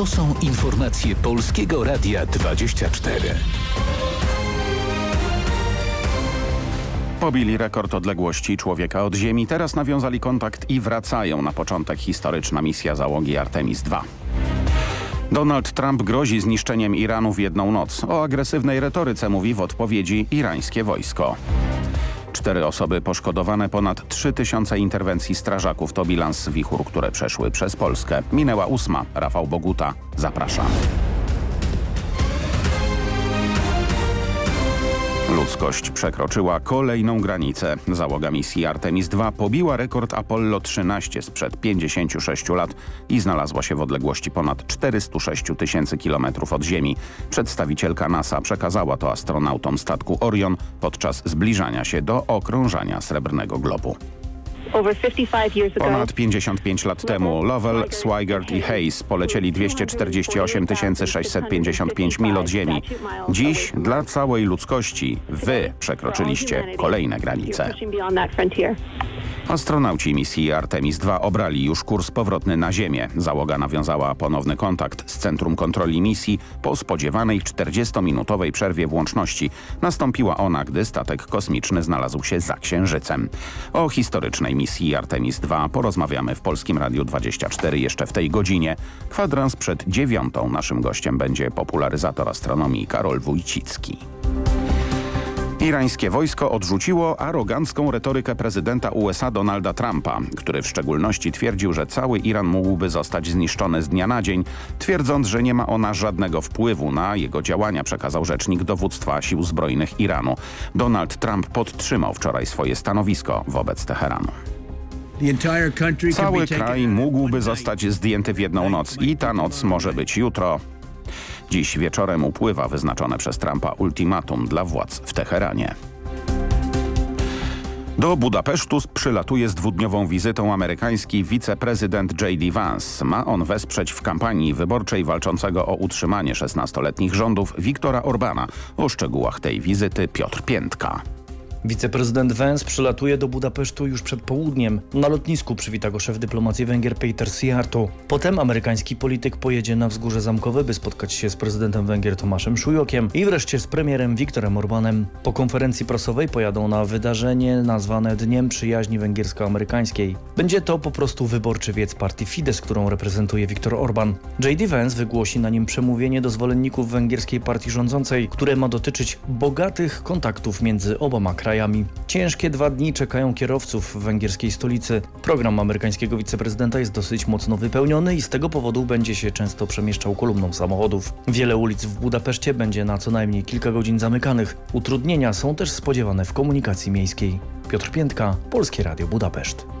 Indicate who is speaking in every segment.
Speaker 1: To są informacje Polskiego Radia 24.
Speaker 2: Pobili rekord odległości człowieka od Ziemi, teraz nawiązali kontakt i wracają na początek historyczna misja załogi Artemis II. Donald Trump grozi zniszczeniem Iranu w jedną noc. O agresywnej retoryce mówi w odpowiedzi irańskie wojsko. Cztery osoby poszkodowane, ponad 3000 interwencji strażaków to bilans wichur, które przeszły przez Polskę. Minęła ósma. Rafał Boguta. Zapraszam. Ludzkość przekroczyła kolejną granicę. Załoga misji Artemis II pobiła rekord Apollo 13 sprzed 56 lat i znalazła się w odległości ponad 406 tysięcy kilometrów od Ziemi. Przedstawicielka NASA przekazała to astronautom statku Orion podczas zbliżania się do okrążania Srebrnego Globu. Ponad 55 lat temu Lovell, Swigert i Hayes polecieli 248 655 mil od Ziemi. Dziś dla całej ludzkości wy przekroczyliście kolejne granice. Astronauci misji Artemis II obrali już kurs powrotny na Ziemię. Załoga nawiązała ponowny kontakt z Centrum Kontroli Misji po spodziewanej 40-minutowej przerwie włączności. Nastąpiła ona, gdy statek kosmiczny znalazł się za Księżycem. O historycznej misji Artemis II porozmawiamy w Polskim Radiu 24 jeszcze w tej godzinie. Kwadrans przed dziewiątą naszym gościem będzie popularyzator astronomii Karol Wójcicki. Irańskie wojsko odrzuciło arogancką retorykę prezydenta USA Donalda Trumpa, który w szczególności twierdził, że cały Iran mógłby zostać zniszczony z dnia na dzień, twierdząc, że nie ma ona żadnego wpływu na jego działania, przekazał rzecznik dowództwa sił zbrojnych Iranu. Donald Trump podtrzymał wczoraj swoje stanowisko wobec Teheranu. Cały kraj mógłby zostać zdjęty w jedną noc i ta noc może być jutro, Dziś wieczorem upływa wyznaczone przez Trumpa ultimatum dla władz w Teheranie. Do Budapesztu przylatuje z dwudniową wizytą amerykański wiceprezydent J.D. Vance. Ma on wesprzeć w kampanii wyborczej walczącego o utrzymanie 16-letnich rządów Viktora Orbana. O szczegółach tej wizyty Piotr Piętka.
Speaker 3: Wiceprezydent Vance przylatuje do Budapesztu już przed południem. Na lotnisku przywita go szef dyplomacji Węgier Peter Sijarto. Potem amerykański polityk pojedzie na wzgórze zamkowe, by spotkać się z prezydentem Węgier Tomaszem Szujokiem i wreszcie z premierem Viktorem Orbanem. Po konferencji prasowej pojadą na wydarzenie nazwane Dniem Przyjaźni Węgiersko-Amerykańskiej. Będzie to po prostu wyborczy wiec partii Fidesz, którą reprezentuje Viktor Orban. J.D. Vance wygłosi na nim przemówienie do zwolenników węgierskiej partii rządzącej, które ma dotyczyć bogatych kontaktów między oboma krajami krajami. Ciężkie dwa dni czekają kierowców w węgierskiej stolicy. Program amerykańskiego wiceprezydenta jest dosyć mocno wypełniony i z tego powodu będzie się często przemieszczał kolumną samochodów. Wiele ulic w Budapeszcie będzie na co najmniej kilka godzin zamykanych. Utrudnienia są też spodziewane w komunikacji miejskiej. Piotr Piętka, Polskie Radio Budapeszt.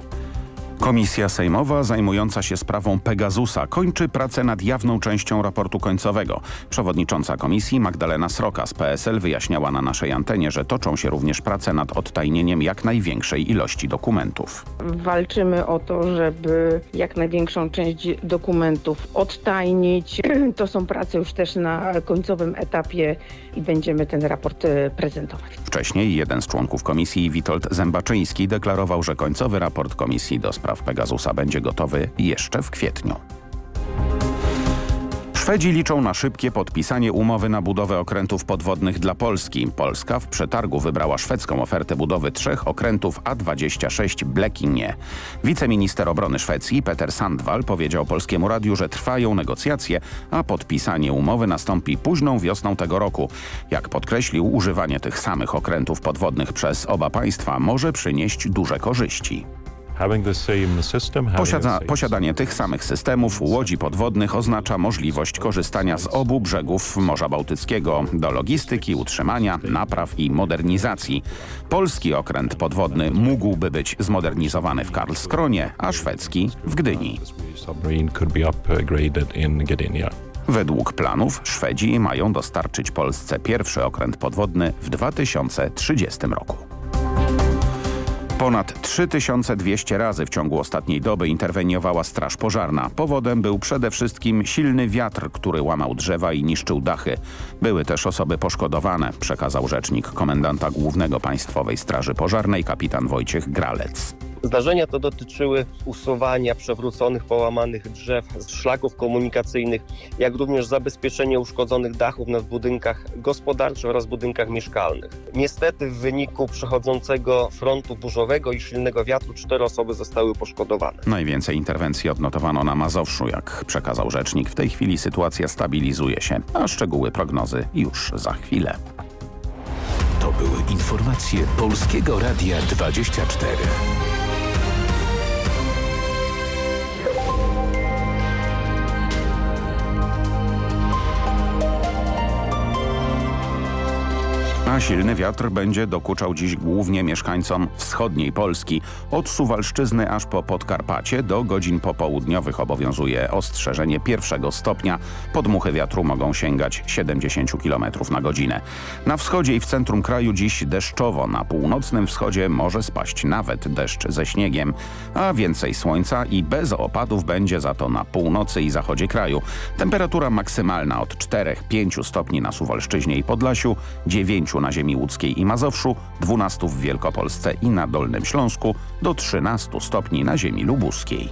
Speaker 2: Komisja Sejmowa zajmująca się sprawą Pegasusa kończy pracę nad jawną częścią raportu końcowego. Przewodnicząca komisji Magdalena Sroka z PSL wyjaśniała na naszej antenie, że toczą się również prace nad odtajnieniem jak największej ilości dokumentów.
Speaker 4: Walczymy o to, żeby jak największą część dokumentów odtajnić. To są prace już też na końcowym etapie i będziemy ten raport e, prezentować.
Speaker 2: Wcześniej jeden z członków komisji, Witold Zębaczyński, deklarował, że końcowy raport komisji do spraw spraw Pegasusa będzie gotowy jeszcze w kwietniu. Szwedzi liczą na szybkie podpisanie umowy na budowę okrętów podwodnych dla Polski. Polska w przetargu wybrała szwedzką ofertę budowy trzech okrętów A26 Blekinie. Wiceminister obrony Szwecji Peter Sandwall powiedział Polskiemu Radiu, że trwają negocjacje, a podpisanie umowy nastąpi późną wiosną tego roku. Jak podkreślił, używanie tych samych okrętów podwodnych przez oba państwa może przynieść duże korzyści. Posiada, posiadanie tych samych systemów łodzi podwodnych oznacza możliwość korzystania z obu brzegów Morza Bałtyckiego do logistyki, utrzymania, napraw i modernizacji. Polski okręt podwodny mógłby być zmodernizowany w Karlskronie, a szwedzki w Gdyni. Według planów Szwedzi mają dostarczyć Polsce pierwszy okręt podwodny w 2030 roku. Ponad 3200 razy w ciągu ostatniej doby interweniowała Straż Pożarna. Powodem był przede wszystkim silny wiatr, który łamał drzewa i niszczył dachy. Były też osoby poszkodowane, przekazał rzecznik komendanta głównego Państwowej Straży Pożarnej kapitan Wojciech Gralec.
Speaker 5: Zdarzenia to dotyczyły usuwania przewróconych, połamanych drzew z szlaków komunikacyjnych, jak również zabezpieczenie uszkodzonych dachów na budynkach gospodarczych oraz budynkach mieszkalnych. Niestety w wyniku przechodzącego frontu burzowego i silnego wiatru cztery osoby zostały poszkodowane.
Speaker 2: Najwięcej interwencji odnotowano na Mazowszu, jak przekazał rzecznik. W tej chwili sytuacja stabilizuje się, a szczegóły prognozy już za chwilę.
Speaker 1: To były informacje Polskiego Radia 24.
Speaker 2: A silny wiatr będzie dokuczał dziś głównie mieszkańcom wschodniej Polski. Od Suwalszczyzny aż po Podkarpacie do godzin popołudniowych obowiązuje ostrzeżenie pierwszego stopnia. Podmuchy wiatru mogą sięgać 70 km na godzinę. Na wschodzie i w centrum kraju dziś deszczowo. Na północnym wschodzie może spaść nawet deszcz ze śniegiem. A więcej słońca i bez opadów będzie za to na północy i zachodzie kraju. Temperatura maksymalna od 4-5 stopni na Suwalszczyźnie i Podlasiu, 9 na ziemi łódzkiej i Mazowszu, 12 w Wielkopolsce i na Dolnym Śląsku, do 13 stopni na ziemi lubuskiej.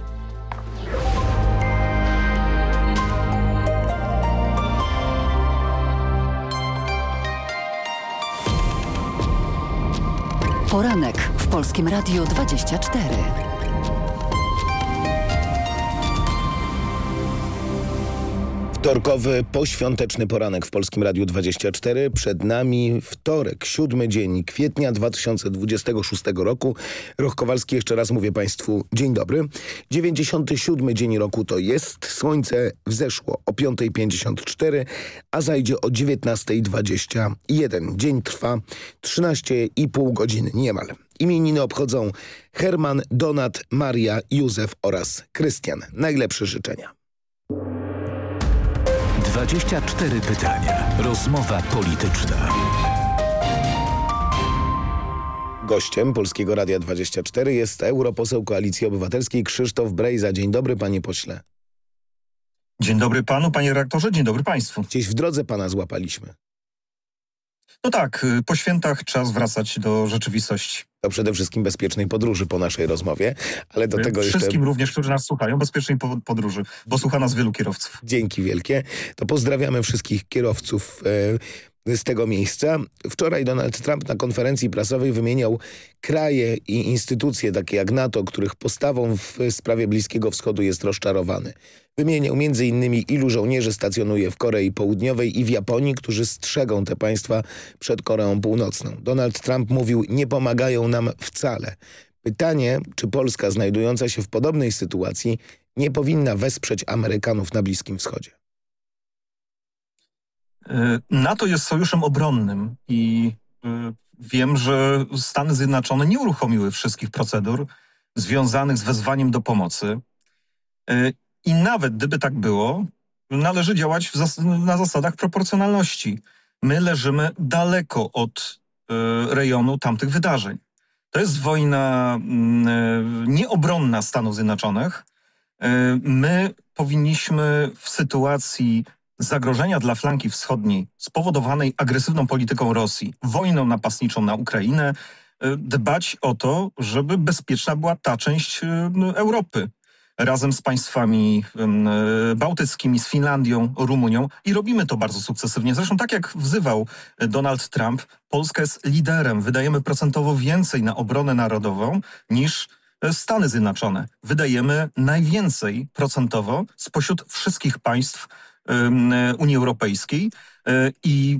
Speaker 6: Poranek w Polskim Radiu 24.
Speaker 7: Wtorkowy, poświąteczny poranek w Polskim Radiu 24. Przed nami wtorek, siódmy dzień kwietnia 2026 roku. Roch Kowalski, jeszcze raz mówię Państwu dzień dobry. 97 dzień roku to jest. Słońce wzeszło o 5.54, a zajdzie o 19.21. Dzień trwa 13,5 godziny niemal. Imieniny obchodzą Herman, Donat, Maria, Józef oraz Krystian. Najlepsze życzenia.
Speaker 1: 24 pytania. Rozmowa polityczna.
Speaker 7: Gościem Polskiego Radia 24 jest europoseł Koalicji Obywatelskiej Krzysztof Brejza. Dzień dobry panie pośle.
Speaker 8: Dzień dobry panu, panie rektorze, dzień dobry państwu.
Speaker 7: Gdzieś w drodze pana złapaliśmy.
Speaker 8: No tak, y, po świętach czas wracać do rzeczywistości.
Speaker 7: To przede wszystkim bezpiecznej podróży po naszej rozmowie, ale do tego
Speaker 8: Wszystkim
Speaker 7: jeszcze...
Speaker 8: również, którzy nas słuchają, bezpiecznej po- podróży, bo słucha nas wielu kierowców.
Speaker 7: Dzięki wielkie. To pozdrawiamy wszystkich kierowców e, z tego miejsca. Wczoraj Donald Trump na konferencji prasowej wymieniał kraje i instytucje takie jak NATO, których postawą w sprawie Bliskiego Wschodu jest rozczarowany. Wymieniał m.in. ilu żołnierzy stacjonuje w Korei Południowej i w Japonii, którzy strzegą te państwa przed Koreą Północną. Donald Trump mówił, nie pomagają nam wcale. Pytanie, czy Polska znajdująca się w podobnej sytuacji nie powinna wesprzeć Amerykanów na Bliskim Wschodzie?
Speaker 8: Y, NATO jest sojuszem obronnym i y, wiem, że Stany Zjednoczone nie uruchomiły wszystkich procedur związanych z wezwaniem do pomocy. Y, I nawet gdyby tak było, należy działać zas- na zasadach proporcjonalności. My leżymy daleko od rejonu tamtych wydarzeń. To jest wojna mm, nieobronna Stanów Zjednoczonych. My powinniśmy w sytuacji zagrożenia dla flanki wschodniej spowodowanej agresywną polityką Rosji, wojną napastniczą na Ukrainę, y, dbać o to, żeby bezpieczna była ta część y, Europy razem z państwami y, bałtyckimi, z Finlandią, Rumunią i robimy to bardzo sukcesywnie. Zresztą tak jak wzywał Donald Trump, Polska jest liderem. Wydajemy procentowo więcej na obronę narodową niż Stany Zjednoczone. Wydajemy najwięcej procentowo spośród wszystkich państw Unii Europejskiej y, i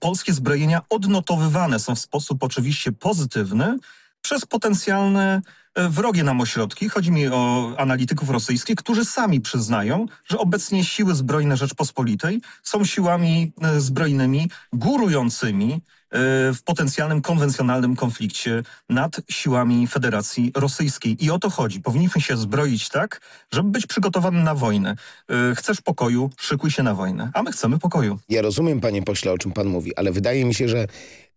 Speaker 8: polskie zbrojenia odnotowywane są w sposób oczywiście pozytywny przez potencjalne e, wrogie nam ośrodki. Chodzi mi o analityków rosyjskich, którzy sami przyznają, że obecnie siły zbrojne Rzeczpospolitej są siłami e, zbrojnymi górującymi e, w potencjalnym konwencjonalnym konflikcie nad siłami Federacji Rosyjskiej. I o to chodzi. Powinniśmy się zbroić tak, żeby być przygotowanym na wojnę. E, Chcesz pokoju, szykuj się na wojnę. A my chcemy pokoju.
Speaker 7: Ja rozumiem, panie pośle, o czym pan mówi, ale wydaje mi się, że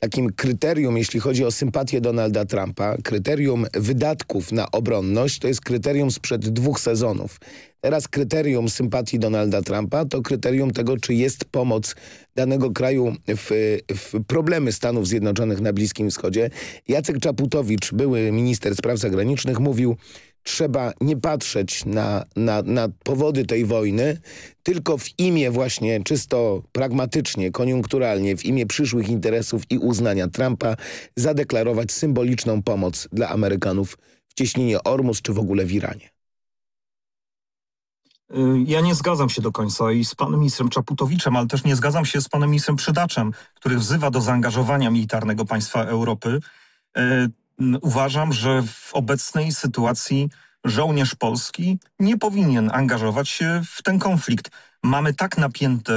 Speaker 7: takim kryterium, jeśli chodzi o sympatię Donalda Trumpa, kryterium wydatków na obronność, to jest kryterium sprzed dwóch sezonów. Teraz kryterium sympatii Donalda Trumpa to kryterium tego, czy jest pomoc danego kraju w, w problemy Stanów Zjednoczonych na Bliskim Wschodzie. Jacek Czaputowicz, były minister spraw zagranicznych, mówił, trzeba nie patrzeć na, na, na powody tej wojny, tylko w imię właśnie czysto pragmatycznie, koniunkturalnie, w imię przyszłych interesów i uznania Trumpa zadeklarować symboliczną pomoc dla Amerykanów w cieśninie Ormus czy w ogóle w Iranie.
Speaker 8: Y, ja nie zgadzam się do końca i z panem ministrem Czaputowiczem, ale też nie zgadzam się z panem ministrem Przydaczem, który wzywa do zaangażowania militarnego państwa Europy. Uważam, że w obecnej sytuacji żołnierz polski nie powinien angażować się w ten konflikt. Mamy tak napięte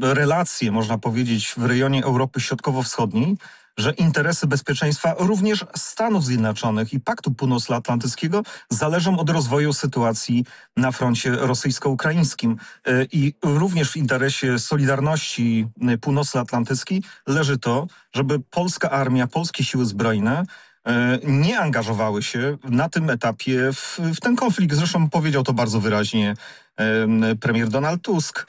Speaker 8: y, relacje, można powiedzieć, w rejonie Europy Środkowo-Wschodniej, że interesy bezpieczeństwa również Stanów Zjednoczonych i Paktu Północnoatlantyckiego zależą od rozwoju sytuacji na froncie rosyjsko-ukraińskim. E, I również w interesie Solidarności Północnoatlantyckiej leży to, żeby polska armia, polskie siły zbrojne e, nie angażowały się na tym etapie w, w, ten konflikt. Zresztą powiedział to bardzo wyraźnie premier Donald Tusk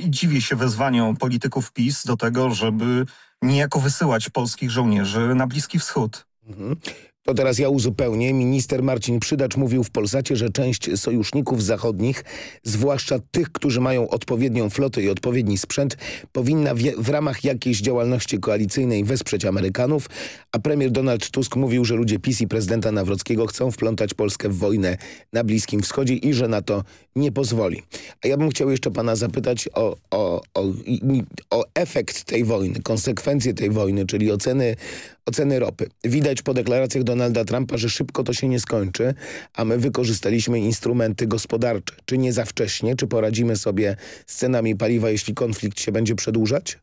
Speaker 8: i dziwię się wezwaniom polityków PiS do tego, żeby niejako wysyłać polskich żołnierzy na Bliski Wschód.
Speaker 7: Mhm. To teraz ja uzupełnię. Minister Marcin Przydacz mówił w Polsacie, że część sojuszników zachodnich, zwłaszcza tych, którzy mają odpowiednią flotę i odpowiedni sprzęt, powinna w, w, ramach jakiejś działalności koalicyjnej wesprzeć Amerykanów, a premier Donald Tusk mówił, że ludzie PiS i prezydenta Nawrockiego chcą wplątać Polskę w wojnę na Bliskim Wschodzie i że na to nie pozwoli. A ja bym chciał jeszcze pana zapytać o, o, o, o efekt tej wojny, konsekwencje tej wojny, czyli oceny, oceny ropy. Widać po deklaracjach Donalda Trumpa, że szybko to się nie skończy, a my wykorzystaliśmy instrumenty gospodarcze. Czy nie za wcześnie? Czy poradzimy sobie z cenami paliwa, jeśli konflikt się będzie przedłużać?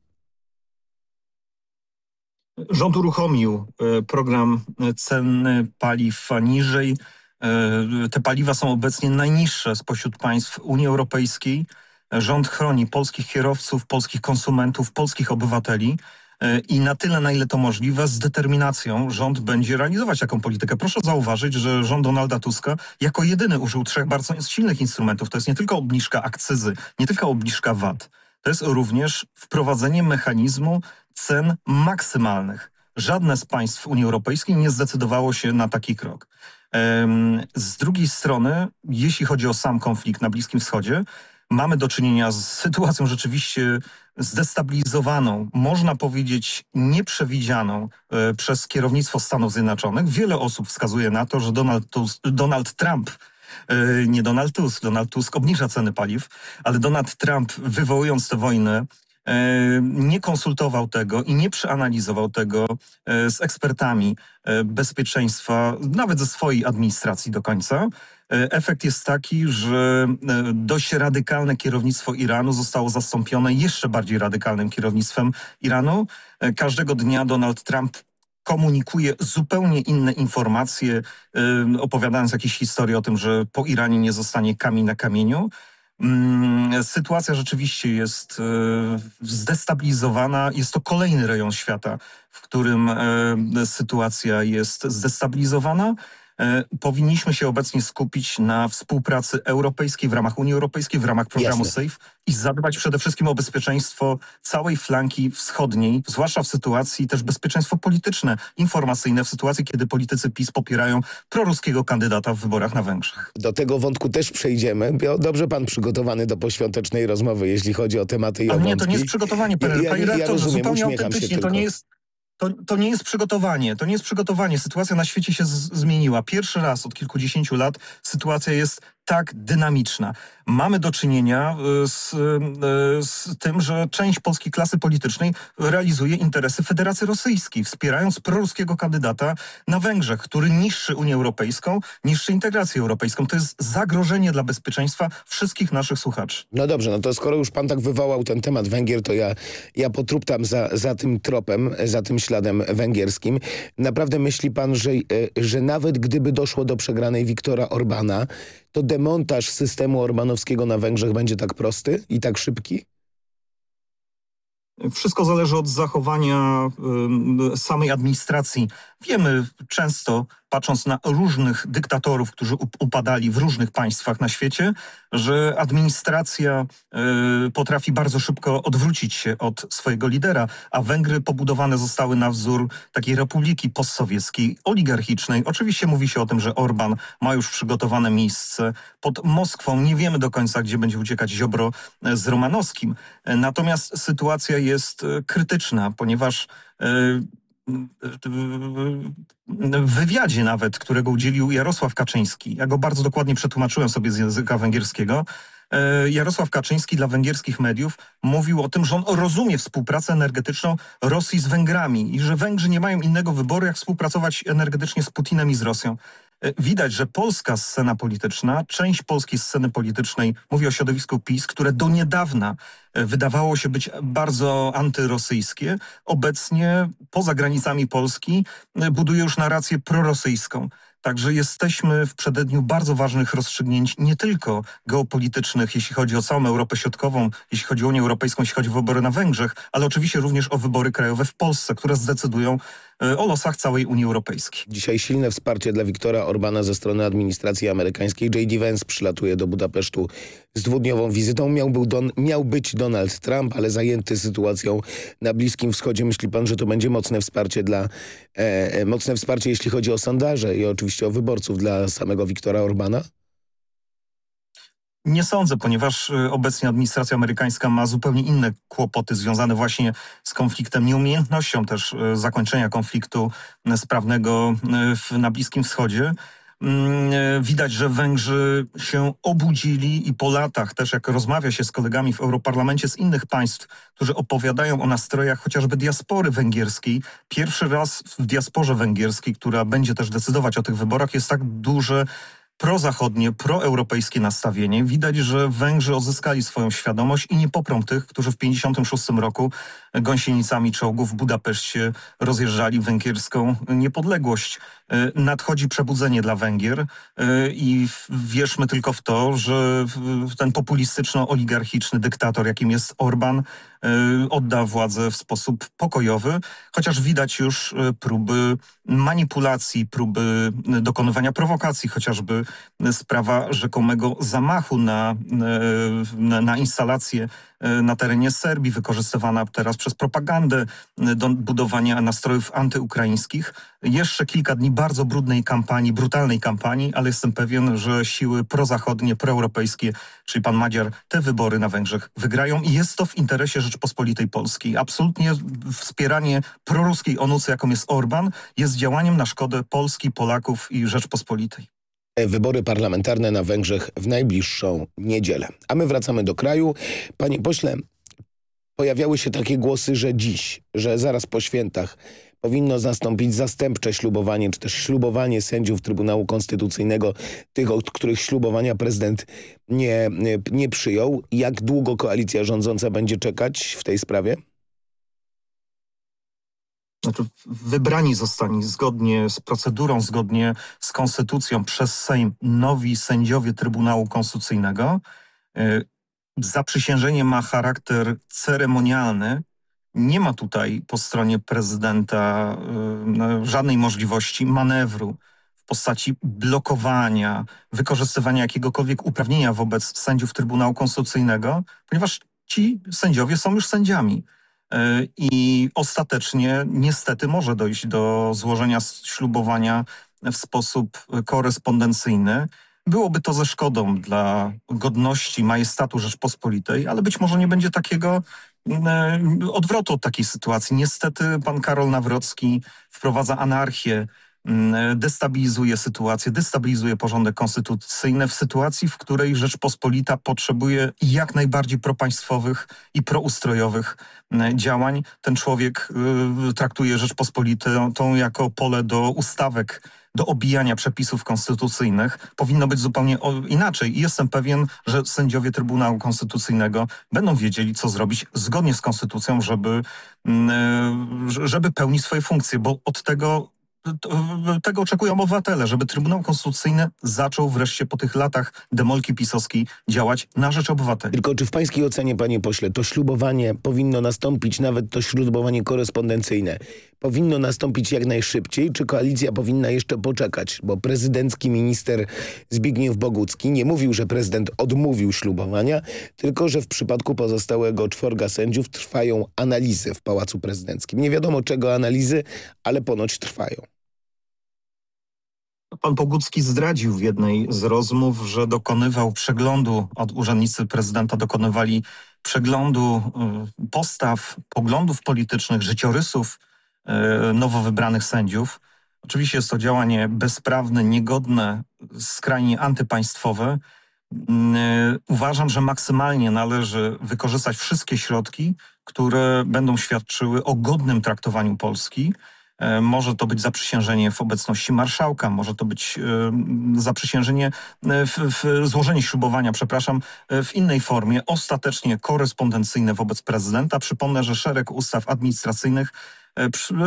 Speaker 8: Rząd uruchomił e, program ceny paliw niżej. E, te paliwa są obecnie najniższe spośród państw Unii Europejskiej. Rząd chroni polskich kierowców, polskich konsumentów, polskich obywateli i na tyle, na ile to możliwe, z determinacją rząd będzie realizować taką politykę. Proszę zauważyć, że rząd Donalda Tuska jako jedyny użył trzech bardzo silnych instrumentów. To jest nie tylko obniżka akcyzy, nie tylko obniżka VAT, to jest również wprowadzenie mechanizmu cen maksymalnych. Żadne z państw Unii Europejskiej nie zdecydowało się na taki krok. Z drugiej strony, jeśli chodzi o sam konflikt na Bliskim Wschodzie, mamy do czynienia z sytuacją rzeczywiście zdestabilizowaną, można powiedzieć nieprzewidzianą e, przez kierownictwo Stanów Zjednoczonych. Wiele osób wskazuje na to, że Donald, Donald Trump e, nie Donald Tusk, Donald Tusk obniża ceny paliw, ale Donald Trump wywołując tę wojnę e, nie konsultował tego i nie przeanalizował tego z ekspertami bezpieczeństwa, nawet ze swojej administracji do końca. E, efekt jest taki, że e, dość radykalne kierownictwo Iranu zostało zastąpione jeszcze bardziej radykalnym kierownictwem Iranu. E, każdego dnia Donald Trump komunikuje zupełnie inne informacje, opowiadając jakieś historie o tym, że po Iranie nie zostanie kamień na kamieniu. Mm, sytuacja rzeczywiście jest zdestabilizowana. Jest to kolejny rejon świata, w którym sytuacja jest zdestabilizowana. E, powinniśmy się obecnie skupić na współpracy europejskiej w ramach Unii Europejskiej, w ramach programu Jasne. SAFE i zadbać przede wszystkim o bezpieczeństwo całej flanki wschodniej, zwłaszcza w sytuacji też bezpieczeństwo polityczne, informacyjne, w sytuacji, kiedy politycy PiS popierają proruskiego kandydata w wyborach na Węgrzech.
Speaker 7: Do tego wątku też przejdziemy. Dobrze pan przygotowany do poświątecznej rozmowy, jeśli chodzi o tematy i
Speaker 8: Ale
Speaker 7: o
Speaker 8: nie, to nie jest przygotowanie, panie ja, ja, ja rozumiem, zupełnie autentycznie. To nie jest to, to nie jest przygotowanie, to nie jest przygotowanie. Sytuacja na świecie się zmieniła. Pierwszy raz od kilkudziesięciu lat sytuacja jest tak dynamiczna. Mamy do czynienia e, z, e, z, tym, że część polskiej klasy politycznej realizuje interesy Federacji Rosyjskiej, wspierając proruskiego kandydata na Węgrzech, który niszczy Unię Europejską, niszczy integrację europejską. To jest zagrożenie dla bezpieczeństwa wszystkich naszych słuchaczy.
Speaker 7: No dobrze, no to skoro już pan tak wywołał ten temat Węgier, to ja, ja potruptam za, za tym tropem, za tym śladem węgierskim. Naprawdę myśli pan, że, e, że nawet gdyby doszło do przegranej Wiktora Orbana, to demontaż systemu orbanowskiego na Węgrzech będzie tak prosty i tak szybki?
Speaker 8: Wszystko zależy od zachowania samej administracji. Wiemy często, patrząc na różnych dyktatorów, którzy upadali w różnych państwach na świecie, że administracja y, potrafi bardzo szybko odwrócić się od swojego lidera, a Węgry pobudowane zostały na wzór takiej republiki postsowieckiej, oligarchicznej. Oczywiście mówi się o tym, że Orban ma już przygotowane miejsce pod Moskwą. Nie wiemy do końca, gdzie będzie uciekać Ziobro e, z Romanowskim. E, natomiast sytuacja jest e, krytyczna, ponieważ w wywiadzie nawet, którego udzielił Jarosław Kaczyński, ja go bardzo dokładnie przetłumaczyłem sobie z języka węgierskiego, e, Jarosław Kaczyński dla węgierskich mediów mówił o tym, że on rozumie współpracę energetyczną Rosji z Węgrami i że Węgrzy nie mają innego wyboru, jak współpracować energetycznie z Putinem i z Rosją. E, widać, że polska scena polityczna, część polskiej sceny politycznej, mówi o środowisku PiS, które do niedawna e, wydawało się być bardzo antyrosyjskie, obecnie poza granicami Polski e, buduje już narrację prorosyjską. Także jesteśmy w przededniu bardzo ważnych rozstrzygnięć, nie tylko geopolitycznych, jeśli chodzi o całą Europę Środkową, jeśli chodzi o Unię Europejską, jeśli chodzi o wybory na Węgrzech, ale oczywiście również o wybory krajowe w Polsce, które zdecydują o losach całej Unii Europejskiej.
Speaker 7: Dzisiaj silne wsparcie dla Viktora Orbana ze strony administracji amerykańskiej. J.D. Vance przylatuje do Budapesztu z dwudniową wizytą. Miał, był don, miał być Donald Trump, ale zajęty sytuacją na Bliskim Wschodzie. Myśli pan, że to będzie mocne wsparcie dla e, e mocne wsparcie, jeśli chodzi o sondaże i oczywiście o wyborców dla samego Viktora Orbana?
Speaker 8: Nie sądzę, ponieważ y, obecnie administracja amerykańska ma zupełnie inne kłopoty związane właśnie z konfliktem, nieumiejętnością też y, zakończenia konfliktu y, sprawnego na Bliskim Wschodzie. Mm, widać, że Węgrzy się obudzili i po latach też jak rozmawia się z kolegami w Europarlamencie z innych państw, którzy opowiadają o nastrojach chociażby diaspory węgierskiej. Pierwszy raz w diasporze węgierskiej, która będzie też decydować o tych wyborach, jest tak duże prozachodnie, proeuropejskie nastawienie. Widać, że Węgrzy odzyskali swoją świadomość i nie poprą tych, którzy w 1956 roku gąsienicami czołgów w Budapeszcie rozjeżdżali węgierską niepodległość. E, nadchodzi przebudzenie dla Węgier e, i wierzmy tylko w to, że ten populistyczno-oligarchiczny dyktator, jakim jest Orban, e, odda władzę w sposób pokojowy, chociaż widać już próby manipulacji, próby dokonywania prowokacji, chociażby sprawa rzekomego zamachu na, na, na instalację na terenie Serbii, wykorzystywana teraz przez propagandę e, do budowania nastrojów antyukraińskich. Jeszcze kilka dni bardzo brudnej kampanii, brutalnej kampanii, ale jestem pewien, że siły prozachodnie, proeuropejskie, czyli pan Madziar, te wybory na Węgrzech wygrają i jest to w interesie Rzeczpospolitej Polskiej. Absolutnie wspieranie proruskiej onucy, jaką jest Orban, jest działaniem na szkodę Polski, Polaków i Rzeczpospolitej
Speaker 7: wybory parlamentarne na Węgrzech w najbliższą niedzielę. A my wracamy do kraju. Panie pośle, pojawiały się takie głosy, że dziś, że zaraz po świętach powinno nastąpić zastępcze ślubowanie, czy też ślubowanie sędziów Trybunału Konstytucyjnego, tych, od których ślubowania prezydent nie, nie, nie przyjął. Jak długo koalicja rządząca będzie czekać w tej sprawie?
Speaker 8: Znaczy wybrani zostali zgodnie z procedurą, zgodnie z konstytucją przez Sejm nowi sędziowie Trybunału Konstytucyjnego. E, zaprzysiężenie ma charakter ceremonialny. Nie ma tutaj po stronie prezydenta e, żadnej możliwości manewru w postaci blokowania, wykorzystywania jakiegokolwiek uprawnienia wobec sędziów Trybunału Konstytucyjnego, ponieważ ci sędziowie są już sędziami. E, i ostatecznie niestety może dojść do złożenia ślubowania w sposób korespondencyjny. Byłoby to ze szkodą dla godności, majestatu Rzeczpospolitej, ale być może nie będzie takiego e, odwrotu od takiej sytuacji. Niestety pan Karol Nawrocki wprowadza anarchię Mm, destabilizuje sytuację, destabilizuje porządek konstytucyjny w sytuacji, w której Rzeczpospolita potrzebuje jak najbardziej propaństwowych i proustrojowych mm, działań. Ten człowiek y, traktuje Rzeczpospolitą tą jako pole do ustawek, do obijania przepisów konstytucyjnych. Powinno być zupełnie inaczej i jestem pewien, że sędziowie Trybunału Konstytucyjnego będą wiedzieli, co zrobić zgodnie z konstytucją, żeby, mm, y, żeby pełnić swoje funkcje, bo od tego tego oczekują obywatele, żeby Trybunał Konstytucyjny zaczął wreszcie po tych latach demolki pisowskiej działać na rzecz obywateli.
Speaker 7: Tylko czy w pańskiej ocenie, panie pośle, to ślubowanie powinno nastąpić, nawet to ślubowanie korespondencyjne, powinno nastąpić jak najszybciej, czy koalicja powinna jeszcze poczekać? Bo prezydencki minister Zbigniew Bogucki nie mówił, że prezydent odmówił ślubowania, tylko że w przypadku pozostałego czworga sędziów trwają analizy w Pałacu Prezydenckim. Nie wiadomo czego analizy, ale ponoć trwają.
Speaker 8: Pan Bogucki zdradził w jednej z rozmów, że dokonywał przeglądu, od urzędnicy prezydenta dokonywali przeglądu y, postaw, poglądów politycznych, życiorysów nowo wybranych sędziów. Oczywiście jest to działanie bezprawne, niegodne, skrajnie antypaństwowe. Y, uważam, że maksymalnie należy wykorzystać wszystkie środki, które będą świadczyły o godnym traktowaniu Polski, E, może to być zaprzysiężenie w obecności marszałka, może to być e, zaprzysiężenie, e, w, w złożenie ślubowania, przepraszam, w innej formie, ostatecznie korespondencyjne wobec prezydenta. Przypomnę, że szereg ustaw administracyjnych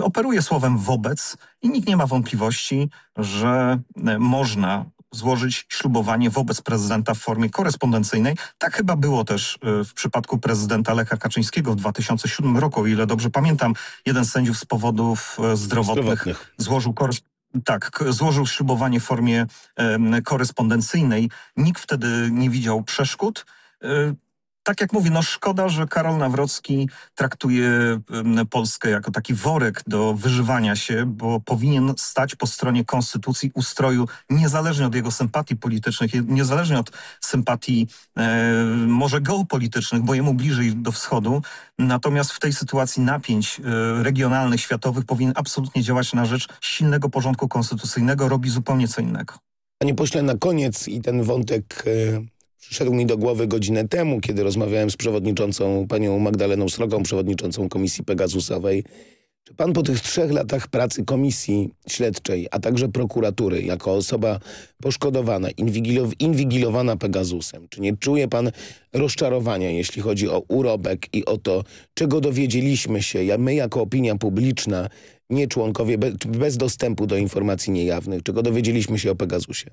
Speaker 8: operuje słowem wobec i nikt nie ma wątpliwości, że można złożyć ślubowanie wobec prezydenta w formie korespondencyjnej. Tak chyba było też e, w przypadku prezydenta Lecha Kaczyńskiego w 2007 roku. O ile dobrze pamiętam, jeden z sędziów z powodów e, zdrowotnych, zdrowotnych. złożył tak, złożył ślubowanie w formie korespondencyjnej. Nikt wtedy nie widział przeszkód. E, tak jak mówię, no szkoda, że Karol Nawrocki traktuje Polskę jako taki worek do wyżywania się, bo powinien stać po stronie konstytucji, ustroju, niezależnie od jego sympatii politycznych, niezależnie od sympatii e, może geopolitycznych, bo jemu bliżej do wschodu. Natomiast w tej sytuacji napięć e, regionalnych, światowych powinien absolutnie działać na rzecz silnego porządku konstytucyjnego, robi zupełnie co innego.
Speaker 7: Panie pośle, na koniec i ten wątek e, przyszedł mi do głowy godzinę temu, kiedy rozmawiałem z przewodniczącą panią Magdaleną Srogą, przewodniczącą Komisji Pegasusowej. Czy pan po tych trzech latach pracy Komisji Śledczej, a także prokuratury, jako osoba poszkodowana, inwigilowana Pegasusem, czy nie czuje pan rozczarowania, jeśli chodzi o urobek i o to, czego dowiedzieliśmy się, my jako opinia publiczna, nie członkowie, bez dostępu do informacji niejawnych, czego dowiedzieliśmy się o Pegasusie?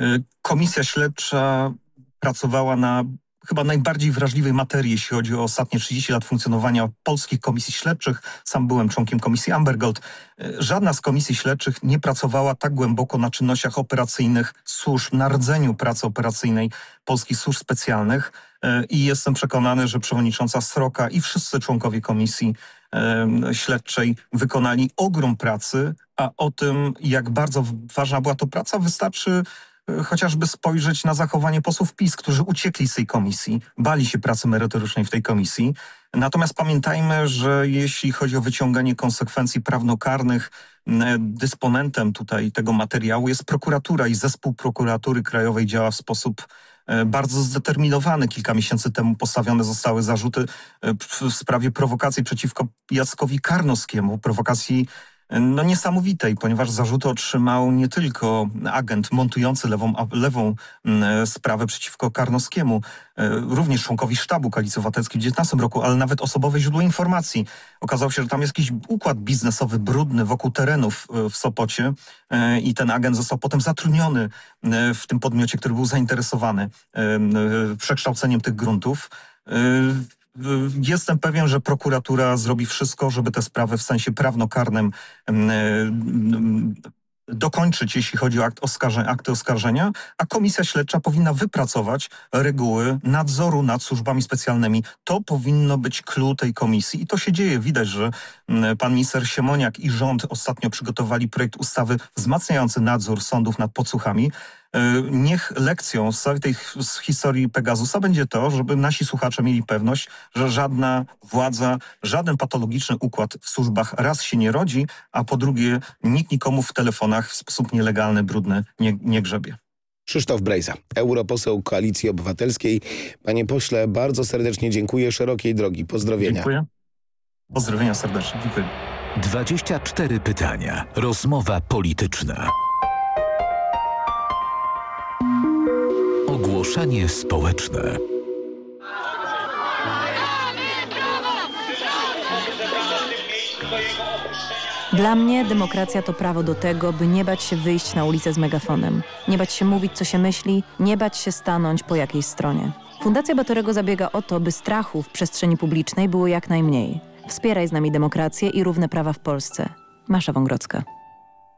Speaker 8: Y, komisja śledcza pracowała na chyba najbardziej wrażliwej materii, jeśli chodzi o ostatnie 30 lat funkcjonowania polskich komisji śledczych. Sam byłem członkiem komisji Ambergold. Y, żadna z komisji śledczych nie pracowała tak głęboko na czynnościach operacyjnych służb, na rdzeniu pracy operacyjnej polskich służb specjalnych y, i jestem przekonany, że przewodnicząca Sroka i wszyscy członkowie komisji śledczej wykonali ogrom pracy, a o tym, jak bardzo ważna była to praca, wystarczy chociażby spojrzeć na zachowanie posłów PiS, którzy uciekli z tej komisji, bali się pracy merytorycznej w tej komisji. Natomiast pamiętajmy, że jeśli chodzi o wyciąganie konsekwencji prawnokarnych, dysponentem tutaj tego materiału jest prokuratura i zespół prokuratury krajowej działa w sposób e, bardzo zdeterminowany. Kilka miesięcy temu postawione zostały zarzuty e, w sprawie prowokacji przeciwko Jackowi Karnowskiemu, prowokacji no niesamowitej, ponieważ zarzuty otrzymał nie tylko agent montujący lewą, lewą mm, sprawę przeciwko Karnowskiemu, e, również członkowi sztabu Koalicji Obywatelskiej w 2019 roku, ale nawet osobowe źródło informacji. Okazało się, że tam jest jakiś układ biznesowy brudny wokół terenów e, w Sopocie e, i ten agent został potem zatrudniony w tym podmiocie, który był zainteresowany przekształceniem tych gruntów. Jestem pewien, że prokuratura zrobi wszystko, żeby te sprawy w sensie prawnokarnym dokończyć, jeśli chodzi o akt akty oskarżenia, a komisja śledcza powinna wypracować reguły nadzoru nad służbami specjalnymi. To powinno być clue tej komisji i to się dzieje. Widać, że pan minister Siemoniak i rząd ostatnio przygotowali projekt ustawy wzmacniający nadzór sądów nad podsłuchami. E, niech lekcją z całej tej z historii Pegasusa będzie to, żeby nasi słuchacze mieli pewność, że żadna władza, żaden patologiczny układ w służbach raz się nie rodzi, a po drugie nikt nikomu w telefonach w sposób nielegalny, brudny nie, nie grzebie.
Speaker 7: Krzysztof Brejza, europoseł Koalicji Obywatelskiej. Panie pośle, bardzo serdecznie dziękuję. Szerokiej drogi. Pozdrowienia.
Speaker 8: Dziękuję. Pozdrowienia serdecznie. Dziękuję.
Speaker 1: 24 pytania. Rozmowa polityczna. Ogłoszenie społeczne.
Speaker 9: Dla mnie demokracja to prawo do tego, by nie bać się wyjść na ulicę z megafonem. Nie bać się mówić, co się myśli, nie bać się stanąć po jakiejś stronie. Fundacja Batorego zabiega o to, by strachu w przestrzeni publicznej było jak najmniej. Wspieraj z nami demokrację i równe prawa w Polsce. Masza Wągrodzka.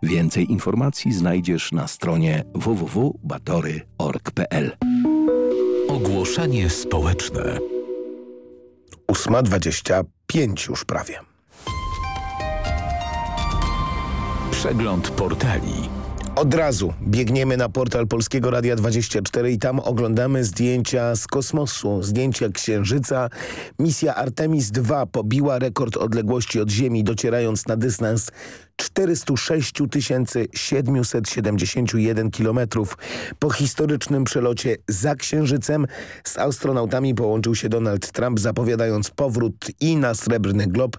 Speaker 1: Więcej informacji znajdziesz na stronie www.batory.org.pl Ogłoszenie społeczne.
Speaker 7: 8.25 już prawie.
Speaker 1: Przegląd portali
Speaker 7: od razu biegniemy na portal Polskiego Radia 24 i tam oglądamy zdjęcia z kosmosu, zdjęcia Księżyca. Misja Artemis II pobiła rekord odległości od Ziemi, docierając na dystans 406 771 km. Po historycznym przelocie za Księżycem z astronautami połączył się Donald Trump, zapowiadając powrót i na Srebrny Glob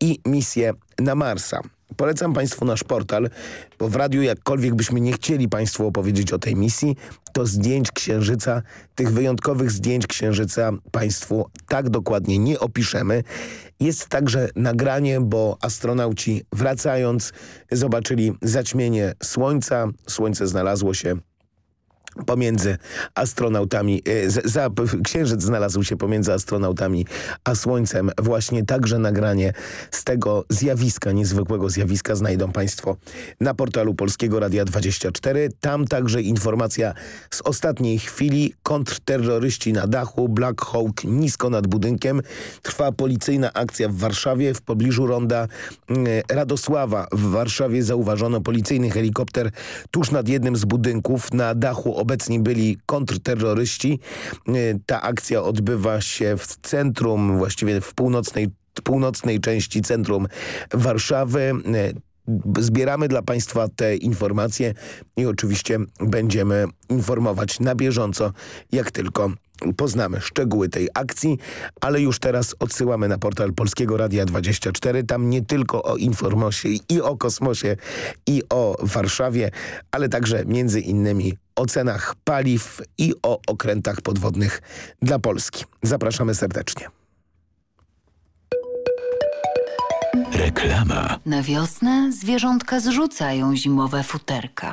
Speaker 7: i misję na Marsa. Polecam Państwu nasz portal, bo w radiu jakkolwiek byśmy nie chcieli Państwu opowiedzieć o tej misji, to zdjęć Księżyca, tych wyjątkowych zdjęć Księżyca Państwu tak dokładnie nie opiszemy. Jest także nagranie, bo astronauci wracając zobaczyli zaćmienie Słońca. Słońce znalazło się pomiędzy astronautami, e, za, księżyc znalazł się pomiędzy astronautami a Słońcem. Właśnie także nagranie z tego zjawiska, niezwykłego zjawiska znajdą Państwo na portalu Polskiego Radia 24. Tam także informacja z ostatniej chwili. Kontrterroryści na dachu, Black Hawk nisko nad budynkiem. Trwa policyjna akcja w Warszawie, w pobliżu ronda mm, Radosława. W Warszawie zauważono policyjny helikopter tuż nad jednym z budynków. Na dachu obecni byli kontrterroryści. Y, ta akcja odbywa się w centrum, właściwie w północnej północnej części centrum Warszawy. Y, zbieramy dla Państwa te informacje i oczywiście będziemy informować na bieżąco, jak tylko poznamy szczegóły tej akcji, ale już teraz odsyłamy na portal Polskiego Radia 24. Tam nie tylko o informacji i o kosmosie i o Warszawie, ale także między innymi o cenach paliw i o okrętach podwodnych dla Polski. Zapraszamy serdecznie.
Speaker 1: Reklama.
Speaker 6: Na wiosnę zwierzątka zrzucają zimowe futerka.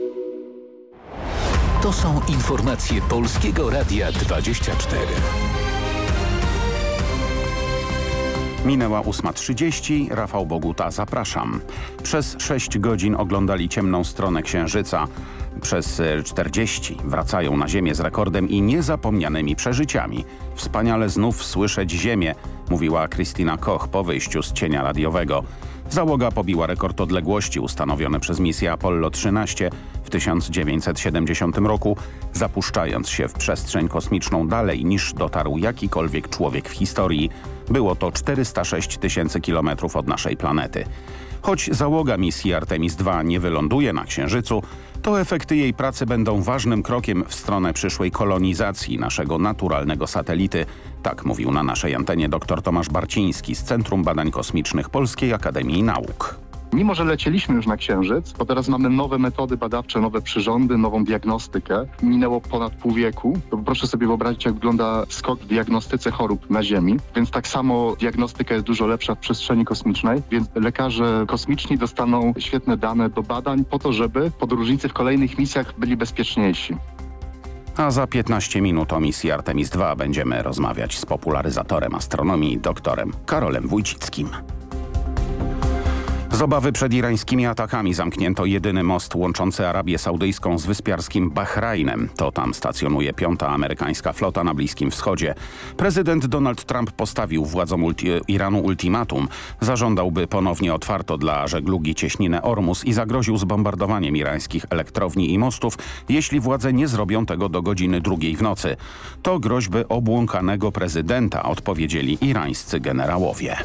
Speaker 10: To są informacje Polskiego Radia 24.
Speaker 2: Minęła 8.30, Rafał Boguta, zapraszam. Przez 6 godzin oglądali ciemną stronę Księżyca. Przez 40 wracają na Ziemię z rekordem i niezapomnianymi przeżyciami. Wspaniale znów słyszeć Ziemię, mówiła Krystyna Koch po wyjściu z cienia radiowego. Załoga pobiła rekord odległości ustanowiony przez misję Apollo 13 w 1970 roku, zapuszczając się w przestrzeń kosmiczną dalej niż dotarł jakikolwiek człowiek w historii. Było to 406 tysięcy kilometrów od naszej planety. Choć załoga misji Artemis II nie wyląduje na Księżycu, to efekty jej pracy będą ważnym krokiem w stronę przyszłej kolonizacji naszego naturalnego satelity. Tak mówił na naszej antenie dr Tomasz Barciński z Centrum Badań Kosmicznych Polskiej Akademii Nauk.
Speaker 11: Mimo, że lecieliśmy już na Księżyc, to teraz mamy nowe metody badawcze, nowe przyrządy, nową diagnostykę. Minęło ponad pół wieku. Proszę sobie wyobrazić, jak wygląda skok w diagnostyce chorób na Ziemi. Więc tak samo diagnostyka jest dużo lepsza w przestrzeni kosmicznej, więc lekarze kosmiczni dostaną świetne dane do badań po to, żeby podróżnicy w kolejnych misjach byli bezpieczniejsi.
Speaker 2: A za 15 minut o misji Artemis II będziemy rozmawiać z popularyzatorem astronomii, doktorem Karolem Wójcickim. Z obawy przed irańskimi atakami zamknięto jedyny most łączący Arabię Saudyjską z wyspiarskim Bahrajnem. To tam stacjonuje piąta amerykańska flota na Bliskim Wschodzie. Prezydent Donald Trump postawił władzom ulti Iranu ultimatum. Zażądał, by ponownie otwarto dla żeglugi cieśninę Ormus i zagroził zbombardowaniem irańskich elektrowni i mostów, jeśli władze nie zrobią tego do godziny drugiej w nocy. To groźby obłąkanego prezydenta, odpowiedzieli irańscy generałowie.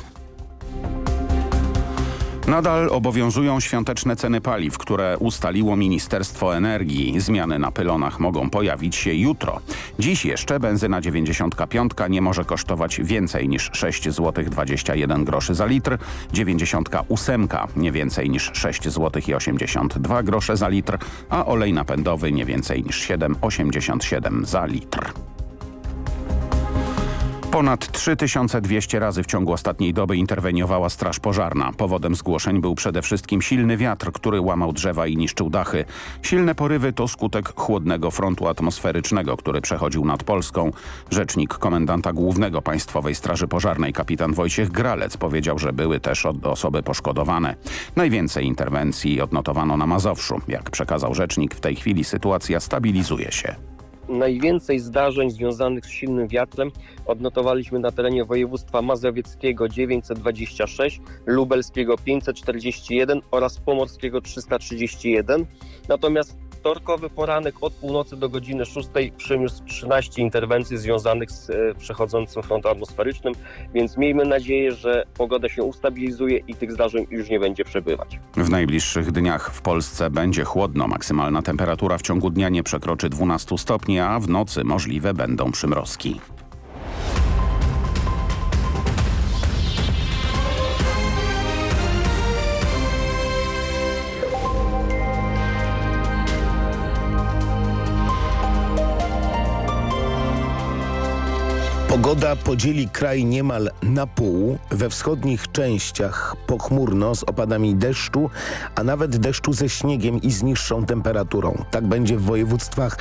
Speaker 2: Nadal obowiązują świąteczne ceny paliw, które ustaliło Ministerstwo Energii. Zmiany na pylonach mogą pojawić się jutro. Dziś jeszcze benzyna 95 nie może kosztować więcej niż 6 zł 21 groszy za litr, 98 nie więcej niż 6 zł i 82 grosze za litr, a olej napędowy nie więcej niż 7,87 za litr. Ponad 3200 razy w ciągu ostatniej doby interweniowała Straż Pożarna. Powodem zgłoszeń był przede wszystkim silny wiatr, który łamał drzewa i niszczył dachy. Silne porywy to skutek chłodnego frontu atmosferycznego, który przechodził nad Polską. Rzecznik komendanta głównego Państwowej Straży Pożarnej kapitan Wojciech Gralec powiedział, że były też osoby poszkodowane. Najwięcej interwencji odnotowano na Mazowszu. Jak przekazał rzecznik, w tej chwili sytuacja stabilizuje się.
Speaker 5: Najwięcej zdarzeń związanych z silnym wiatrem odnotowaliśmy na terenie województwa mazowieckiego 926, lubelskiego 541 oraz pomorskiego 331. Natomiast wtorkowy poranek od północy do godziny 6 przyniósł 13 interwencji związanych z e, przechodzącym frontem atmosferycznym, więc miejmy nadzieję, że pogoda się ustabilizuje i tych zdarzeń już nie będzie przebywać.
Speaker 2: W najbliższych dniach w Polsce będzie chłodno. Maksymalna temperatura w ciągu dnia nie przekroczy 12 stopni, a w nocy możliwe będą przymrozki.
Speaker 7: Pogoda podzieli kraj niemal na pół. We wschodnich częściach pochmurno z opadami deszczu, a nawet deszczu ze śniegiem i z niższą temperaturą. Tak będzie w województwach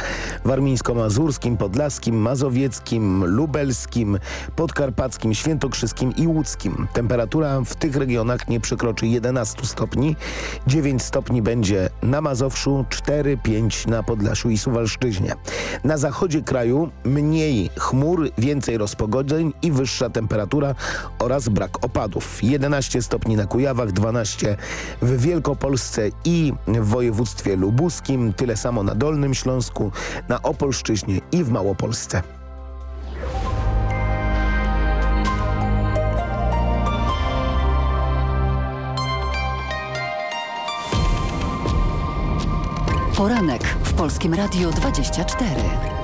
Speaker 7: warmińsko-mazurskim, podlaskim, mazowieckim, lubelskim, podkarpackim, świętokrzyskim i łódzkim. Temperatura w tych regionach nie przekroczy 11 stopni. 9 stopni będzie na Mazowszu, 4-5 na Podlasiu i Suwalszczyźnie. Na zachodzie kraju mniej chmur, więcej rozpogodzeń i wyższa temperatura oraz brak opadów. 11 stopni na Kujawach, 12 w Wielkopolsce i w województwie lubuskim, tyle samo na Dolnym Śląsku, na Opolszczyźnie i w Małopolsce.
Speaker 6: Poranek w Polskim Radio 24.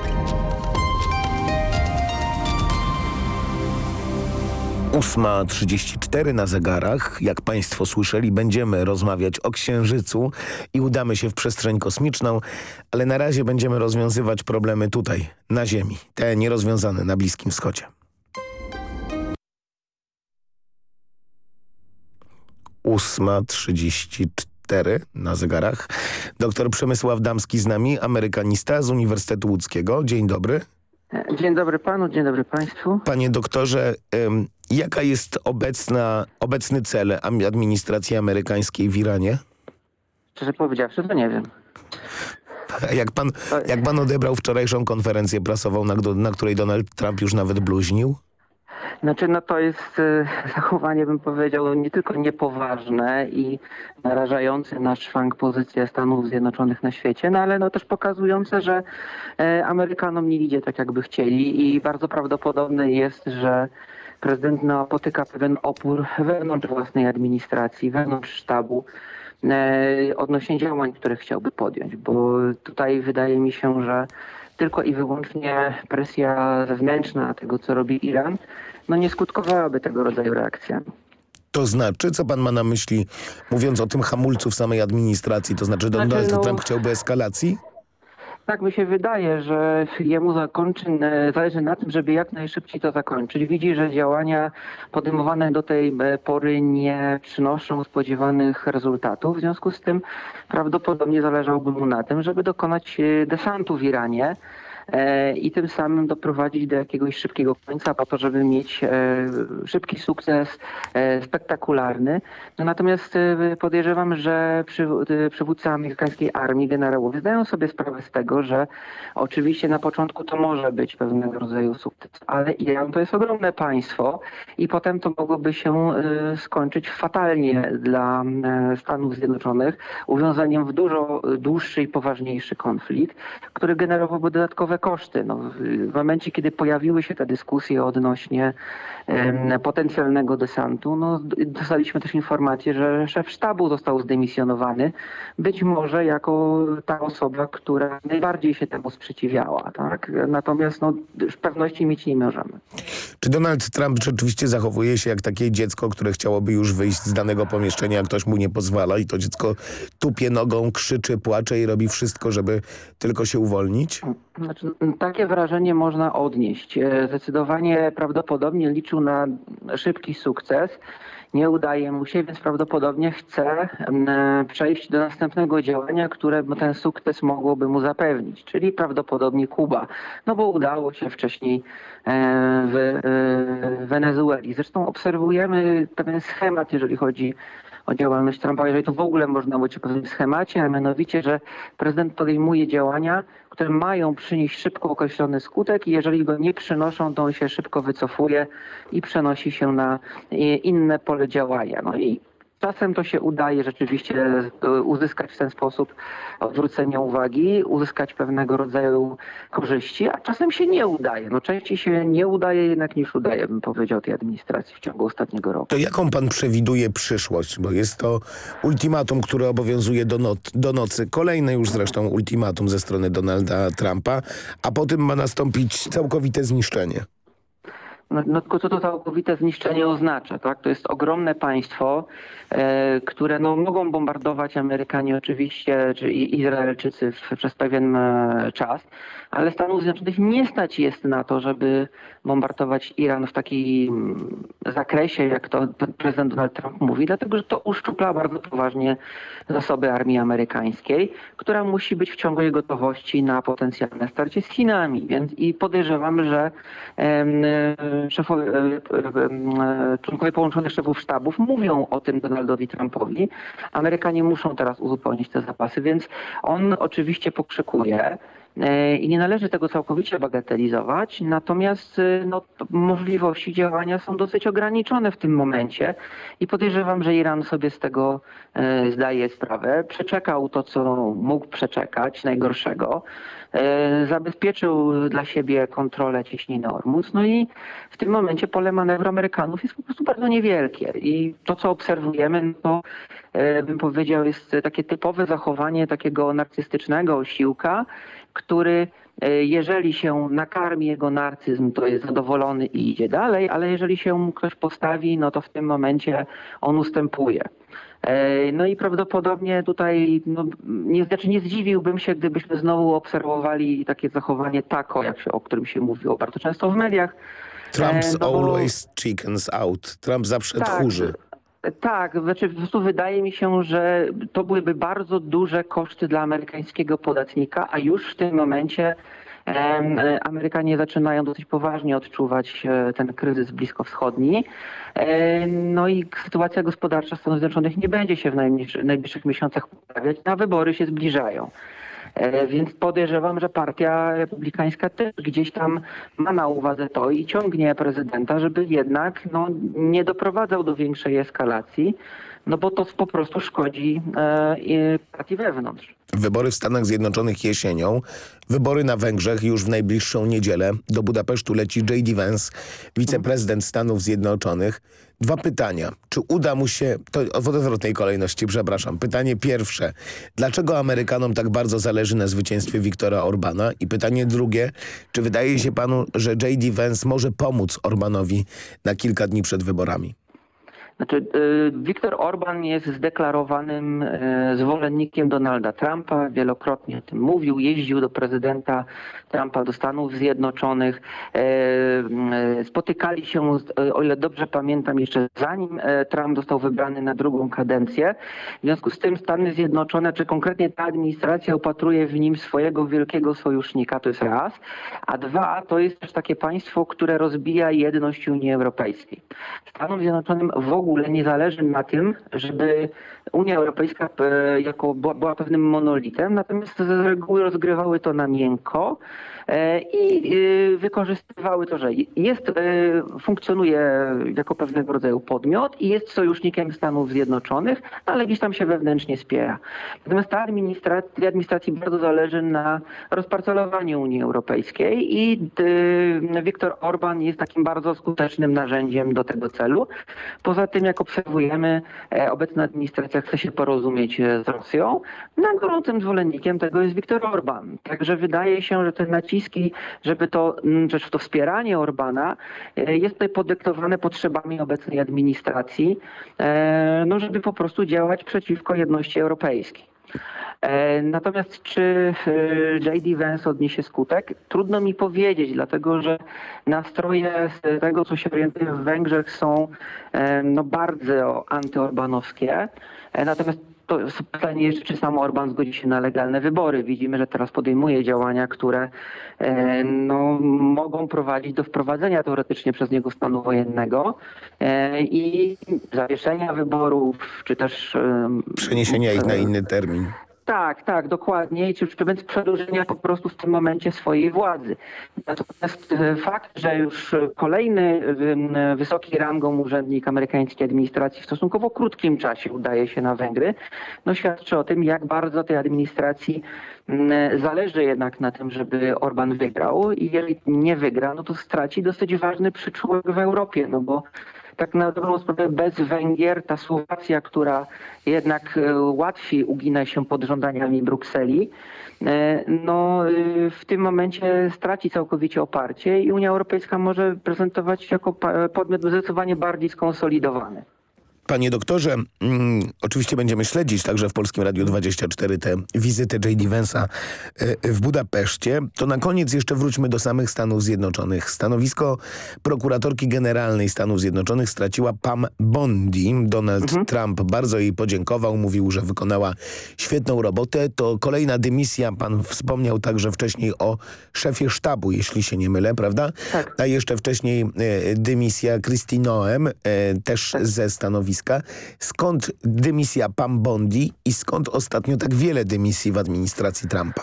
Speaker 7: Ósma trzydzieści cztery na zegarach. Jak Państwo słyszeli, będziemy rozmawiać o Księżycu i udamy się w przestrzeń kosmiczną, ale na razie będziemy rozwiązywać problemy tutaj, na Ziemi, te nierozwiązane na Bliskim Wschodzie. Ósma trzydzieści na zegarach. Doktor Przemysław Damski z nami, amerykanista z Uniwersytetu Łódzkiego. Dzień dobry.
Speaker 12: Dzień dobry panu, dzień dobry państwu.
Speaker 7: Panie doktorze, jaka jest obecna, obecny cel administracji amerykańskiej w Iranie?
Speaker 12: Szczerze powiedziawszy, to nie wiem.
Speaker 7: Jak pan, jak pan odebrał wczorajszą konferencję prasową, na, na której Donald Trump już nawet bluźnił?
Speaker 12: Znaczy, no to jest e, zachowanie, bym powiedział, nie tylko niepoważne i narażające na szwank pozycję Stanów Zjednoczonych na świecie, no ale no też pokazujące, że e, Amerykanom nie idzie tak, jakby chcieli i bardzo prawdopodobne jest, że prezydent napotyka pewien opór wewnątrz własnej administracji, wewnątrz sztabu e, odnośnie działań, które chciałby podjąć, bo tutaj wydaje mi się, że tylko i wyłącznie presja zewnętrzna tego, co robi Iran, no nie skutkowałaby tego rodzaju reakcjami.
Speaker 7: To znaczy, co pan ma na myśli, mówiąc o tym hamulcu w samej administracji? To znaczy, Donald
Speaker 12: Znaczy, no-
Speaker 7: Trump chciałby eskalacji?
Speaker 12: Tak mi się wydaje, że jemu zakończy, e, zależy na tym, żeby jak najszybciej to zakończyć. Widzi, że działania podejmowane do tej e, pory nie przynoszą spodziewanych rezultatów. W związku z tym prawdopodobnie zależałoby mu na tym, żeby dokonać e, desantu w Iranie i tym samym doprowadzić do jakiegoś szybkiego końca po to, żeby mieć e, szybki sukces, e, spektakularny. No natomiast e, podejrzewam, że przy, e, przywódcy amerykańskiej armii, generałowie zdają sobie sprawę z tego, że oczywiście na początku to może być pewnego rodzaju sukces, ale Iran to jest ogromne państwo i potem to mogłoby się e, skończyć fatalnie dla e, Stanów Zjednoczonych, uwiązaniem w dużo dłuższy i poważniejszy konflikt, który generowałby dodatkowe koszty. No, w- momencie, kiedy pojawiły się te dyskusje odnośnie em, potencjalnego desantu, no, dostaliśmy też informację, że szef sztabu został zdymisjonowany, być może jako ta osoba, która najbardziej się temu sprzeciwiała. Tak? Natomiast no, pewności mieć nie możemy.
Speaker 7: Czy Donald Trump rzeczywiście zachowuje się jak takie dziecko, które chciałoby już wyjść z danego pomieszczenia, a ktoś mu nie pozwala i to dziecko tupie nogą, krzyczy, płacze i robi wszystko, żeby tylko się uwolnić?
Speaker 12: Znaczy, takie wrażenie można odnieść. E, Zdecydowanie prawdopodobnie liczył na szybki sukces. Nie udaje mu się, więc prawdopodobnie chce przejść do następnego działania, które ten sukces mogłoby mu zapewnić, czyli prawdopodobnie Kuba. No bo udało się wcześniej e, w e, Wenezueli. Zresztą obserwujemy pewien schemat, jeżeli chodzi o działalność Trumpa, jeżeli to w ogóle można mówić o pewnym schemacie, a mianowicie, że prezydent podejmuje działania, które mają przynieść szybko określony skutek i jeżeli go nie przynoszą, to on się szybko wycofuje i przenosi się na e, inne pole działania. No i Czasem to się udaje rzeczywiście e, uzyskać w ten sposób odwrócenie uwagi, uzyskać pewnego rodzaju korzyści, a czasem się nie udaje. No częściej się nie udaje jednak niż udaje, bym powiedział, tej administracji w ciągu ostatniego roku.
Speaker 7: To jaką pan przewiduje przyszłość? Bo jest to ultimatum, które obowiązuje do, do nocy. Kolejne już zresztą ultimatum ze strony Donalda Trumpa, a potem ma nastąpić całkowite zniszczenie.
Speaker 12: No, no tylko co to całkowite zniszczenie oznacza, tak? To jest ogromne państwo, e, które no, mogą bombardować Amerykanie oczywiście, czy Izraelczycy w, przez pewien e, czas, ale Stanów Zjednoczonych nie stać jest na to, żeby bombardować Iran w takim zakresie, jak to prezydent Donald Trump mówi, dlatego że to uszczupla bardzo poważnie zasoby armii amerykańskiej, która musi być w ciągłej gotowości na potencjalne starcie z Chinami. Więc i podejrzewam, że szefowie, e, członkowie połączonych szefów sztabów mówią o tym Donaldowi Trumpowi. Amerykanie muszą teraz uzupełnić te zapasy, więc on oczywiście pokrzykuje I nie należy tego całkowicie bagatelizować, natomiast e, no, możliwości działania są dosyć ograniczone w tym momencie i podejrzewam, że Iran sobie z tego e, zdaje sprawę. Przeczekał to, co mógł przeczekać, najgorszego. Zabezpieczył dla siebie kontrolę cieśniny Ormus, no i w tym momencie pole manewru Amerykanów jest po prostu bardzo niewielkie i to, co obserwujemy, no to bym powiedział, jest takie typowe zachowanie takiego narcystycznego osiłka, który e, jeżeli się nakarmi jego narcyzm, to jest zadowolony i idzie dalej, ale jeżeli się mu ktoś postawi, no to w tym momencie on ustępuje. E, no i prawdopodobnie tutaj, no, nie, znaczy nie zdziwiłbym się, gdybyśmy znowu obserwowali takie zachowanie tako, jak się, o którym się mówiło bardzo często w mediach.
Speaker 7: Trump's e, no, always chickens out. Trump zawsze tak, tchórzy.
Speaker 12: Tak, znaczy po prostu wydaje mi się, że to byłyby bardzo duże koszty dla amerykańskiego podatnika, a już w tym momencie Amerykanie zaczynają dosyć poważnie odczuwać e, ten kryzys bliskowschodni. E, no i sytuacja gospodarcza Stanów Zjednoczonych nie będzie się w najbliższych miesiącach poprawiać, a wybory się zbliżają. E, więc podejrzewam, że partia republikańska też gdzieś tam ma na uwadze to i ciągnie prezydenta, żeby jednak no, nie doprowadzał do większej eskalacji, no bo to po prostu szkodzi e, partii wewnątrz.
Speaker 7: Wybory w Stanach Zjednoczonych jesienią, wybory na Węgrzech już w najbliższą niedzielę. Do Budapesztu leci J.D. Vance, wiceprezydent Stanów Zjednoczonych. Dwa pytania. Czy uda mu się, to w odwrotnej kolejności, przepraszam. Pytanie pierwsze. Dlaczego Amerykanom tak bardzo zależy na zwycięstwie Viktora Orbana? I pytanie drugie. Czy wydaje się panu, że J.D. Vance może pomóc Orbanowi na kilka dni przed wyborami?
Speaker 12: Znaczy, Viktor Orban jest zdeklarowanym e, zwolennikiem Donalda Trumpa, wielokrotnie o tym mówił, jeździł do prezydenta Trumpa do Stanów Zjednoczonych. E, e, spotykali się, o ile dobrze pamiętam, jeszcze zanim Trump został wybrany na drugą kadencję. W związku z tym Stany Zjednoczone, czy konkretnie ta administracja upatruje w nim swojego wielkiego sojusznika, to jest raz. A dwa, to jest też takie państwo, które rozbija jedność Unii Europejskiej. Stanom Zjednoczonym w ogóle nie zależy na tym, żeby Unia Europejska e, jako była, była pewnym monolitem, natomiast z reguły rozgrywały to na miękko i e, wykorzystywały to, że jest, funkcjonuje jako pewnego rodzaju podmiot i jest sojusznikiem Stanów Zjednoczonych, ale gdzieś tam się wewnętrznie spiera. Natomiast ta administracji, administracji bardzo zależy na rozparcelowaniu Unii Europejskiej i Viktor Orban jest takim bardzo skutecznym narzędziem do tego celu. Poza tym, jak obserwujemy, obecna administracja chce się porozumieć e, z Rosją. Na gorącym zwolennikiem tego jest Viktor Orban. Także wydaje się, że te naciski, żeby to, rzecz to wspieranie Orbana e, jest tutaj podyktowane potrzebami obecnej administracji, e, no żeby po prostu działać przeciwko jedności europejskiej. Natomiast czy J.D. Vance odniesie skutek? Trudno mi powiedzieć, dlatego że nastroje z tego, co się orientuje w Węgrzech są no, bardzo antyorbanowskie. E, natomiast to pytanie jeszcze, czy sam Orban zgodzi się na legalne wybory. Widzimy, że teraz podejmuje działania, które e, no, mogą prowadzić do wprowadzenia teoretycznie przez niego stanu wojennego e, i zawieszenia wyborów, czy też...
Speaker 7: Przeniesienia ich na inny termin.
Speaker 12: Tak, tak, dokładnie. Czy, czy będzie przedłużenia po prostu w tym momencie swojej władzy. Natomiast e, fakt, że już kolejny wysoki rangą urzędnik amerykańskiej administracji w stosunkowo krótkim czasie udaje się na Węgry, no świadczy o tym, jak bardzo tej administracji zależy jednak na tym, żeby Orban wygrał i jeżeli nie wygra, no to straci dosyć ważny przyczółek w Europie, no bo tak na dobrą sprawę bez Węgier ta Słowacja, która jednak e, łatwiej ugina się pod żądaniami Brukseli, e, no, e, w tym momencie straci całkowicie oparcie i Unia Europejska może prezentować się jako podmiot zdecydowanie bardziej skonsolidowany.
Speaker 7: Panie doktorze, mm, oczywiście będziemy śledzić także w Polskim Radiu 24 tę wizytę J.D. Vance'a e, w Budapeszcie. To na koniec jeszcze wróćmy do samych Stanów Zjednoczonych. Stanowisko prokuratorki generalnej Stanów Zjednoczonych straciła Pam Bondi. Donald mhm. Trump bardzo jej podziękował, mówił, że wykonała świetną robotę. To kolejna dymisja, pan wspomniał także wcześniej o szefie sztabu, jeśli się nie mylę, prawda?
Speaker 12: Tak.
Speaker 7: A jeszcze wcześniej e, dymisja Christy Noem, e, też tak. ze stanowiska Skąd dymisja Pam Bondi i skąd ostatnio tak wiele dymisji w administracji Trumpa?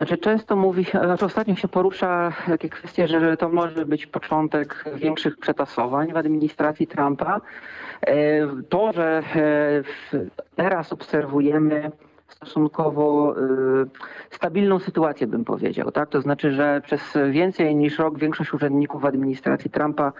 Speaker 12: Znaczy często mówi się, znaczy ostatnio się porusza takie kwestie, że to może być początek większych przetasowań w administracji Trumpa. E, to, że e, teraz obserwujemy stosunkowo y, stabilną sytuację, bym powiedział. Tak? To znaczy, że przez więcej niż rok większość urzędników administracji Trumpa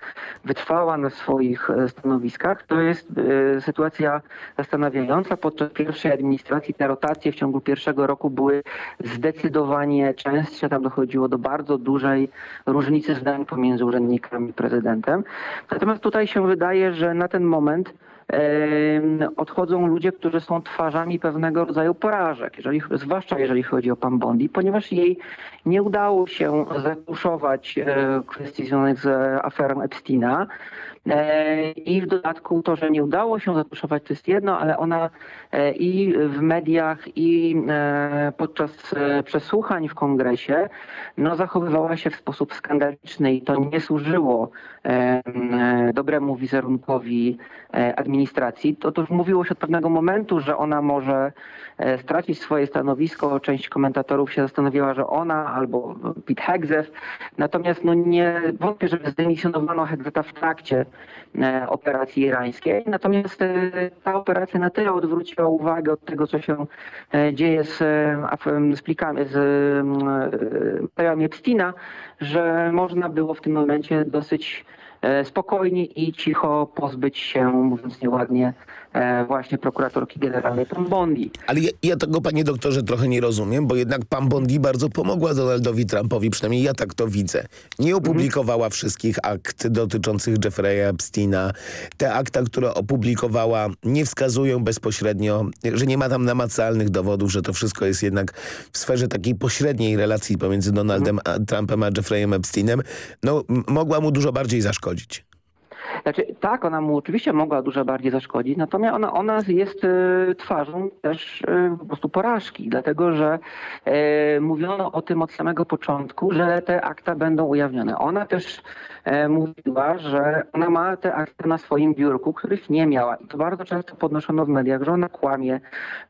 Speaker 12: wytrwała na swoich e, stanowiskach. To jest y, sytuacja zastanawiająca. Podczas pierwszej administracji te rotacje w ciągu pierwszego roku były zdecydowanie częstsze. Tam dochodziło do bardzo dużej różnicy zdań pomiędzy urzędnikami i prezydentem. Natomiast tutaj się wydaje, że na ten moment odchodzą ludzie, którzy są twarzami pewnego rodzaju porażek, jeżeli, zwłaszcza jeżeli chodzi o pan Bondi, ponieważ jej nie udało się zatuszować e, kwestii związanych z aferą Epsteina. E, I w dodatku to, że nie udało się zatuszować, to jest jedno, ale ona i w mediach, i podczas przesłuchań w kongresie no, zachowywała się w sposób skandaliczny i to nie służyło dobremu wizerunkowi administracji. To, to już mówiło się od pewnego momentu, że ona może stracić swoje stanowisko. Część komentatorów się zastanawiała, że ona albo Pete Hegseth. Natomiast no nie wątpię, żeby zdemisjonowano Hegzeta w trakcie e, operacji irańskiej. Natomiast e, ta operacja na tyle odwróciła uwagę od tego, co się e, dzieje z, z plikami, z materiałami Epsteina, że można było w tym momencie dosyć spokojnie i cicho pozbyć się, mówiąc nieładnie, E, właśnie prokuratorki generalnej pan Bondi.
Speaker 7: Ale ja, ja, tego, panie doktorze, trochę nie rozumiem, bo jednak pan Bondi bardzo pomogła Donaldowi Trumpowi, przynajmniej ja tak to widzę. Nie opublikowała mhm. wszystkich akt dotyczących Jeffrey'a Epsteina. Te akta, które opublikowała, nie wskazują bezpośrednio, że nie ma tam namacalnych dowodów, że to wszystko jest jednak w sferze takiej pośredniej relacji pomiędzy Donaldem mhm. Trumpem a Jeffrey'em Epsteinem. No, mogła mu dużo bardziej zaszkodzić.
Speaker 12: Znaczy, tak, ona mu oczywiście mogła dużo bardziej zaszkodzić, natomiast ona, ona jest e, twarzą też e, po prostu porażki, dlatego że e, mówiono o tym od samego początku, że te akta będą ujawnione. Ona też mówiła, że ona ma te akty na swoim biurku, których nie miała. I to bardzo często podnoszono w mediach, że ona kłamie,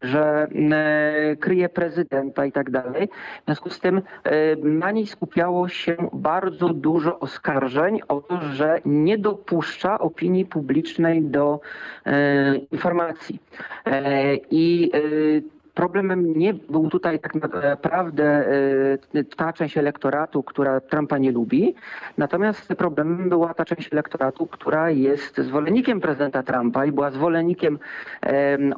Speaker 12: że e, kryje prezydenta i tak dalej. W związku z tym e, na niej skupiało się bardzo dużo oskarżeń o to, że nie dopuszcza opinii publicznej do informacji. I Problemem nie był tutaj tak naprawdę e, ta część elektoratu, która Trumpa nie lubi, natomiast problemem była ta część elektoratu, która jest zwolennikiem prezydenta Trumpa i była zwolennikiem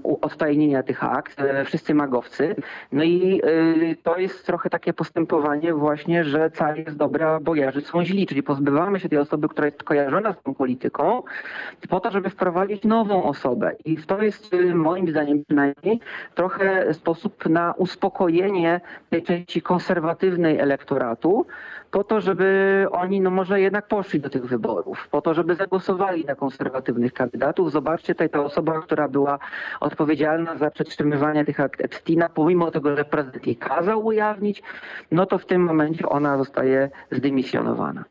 Speaker 12: odtajnienia tych akt, e, wszyscy magowcy. No i e, to jest trochę takie postępowanie właśnie, że car jest dobra, bojarzy są źli, czyli pozbywamy się tej osoby, która jest kojarzona z tą polityką, po to, żeby wprowadzić nową osobę. I to jest moim zdaniem przynajmniej trochę sposób na uspokojenie tej części konserwatywnej elektoratu, po to, żeby oni no może jednak poszli do tych wyborów, po to, żeby zagłosowali na konserwatywnych kandydatów. Zobaczcie, tutaj ta osoba, która była odpowiedzialna za przetrzymywanie tych akt Epsteina, pomimo tego, że prezydent jej kazał ujawnić, no to w tym momencie ona zostaje zdymisjonowana.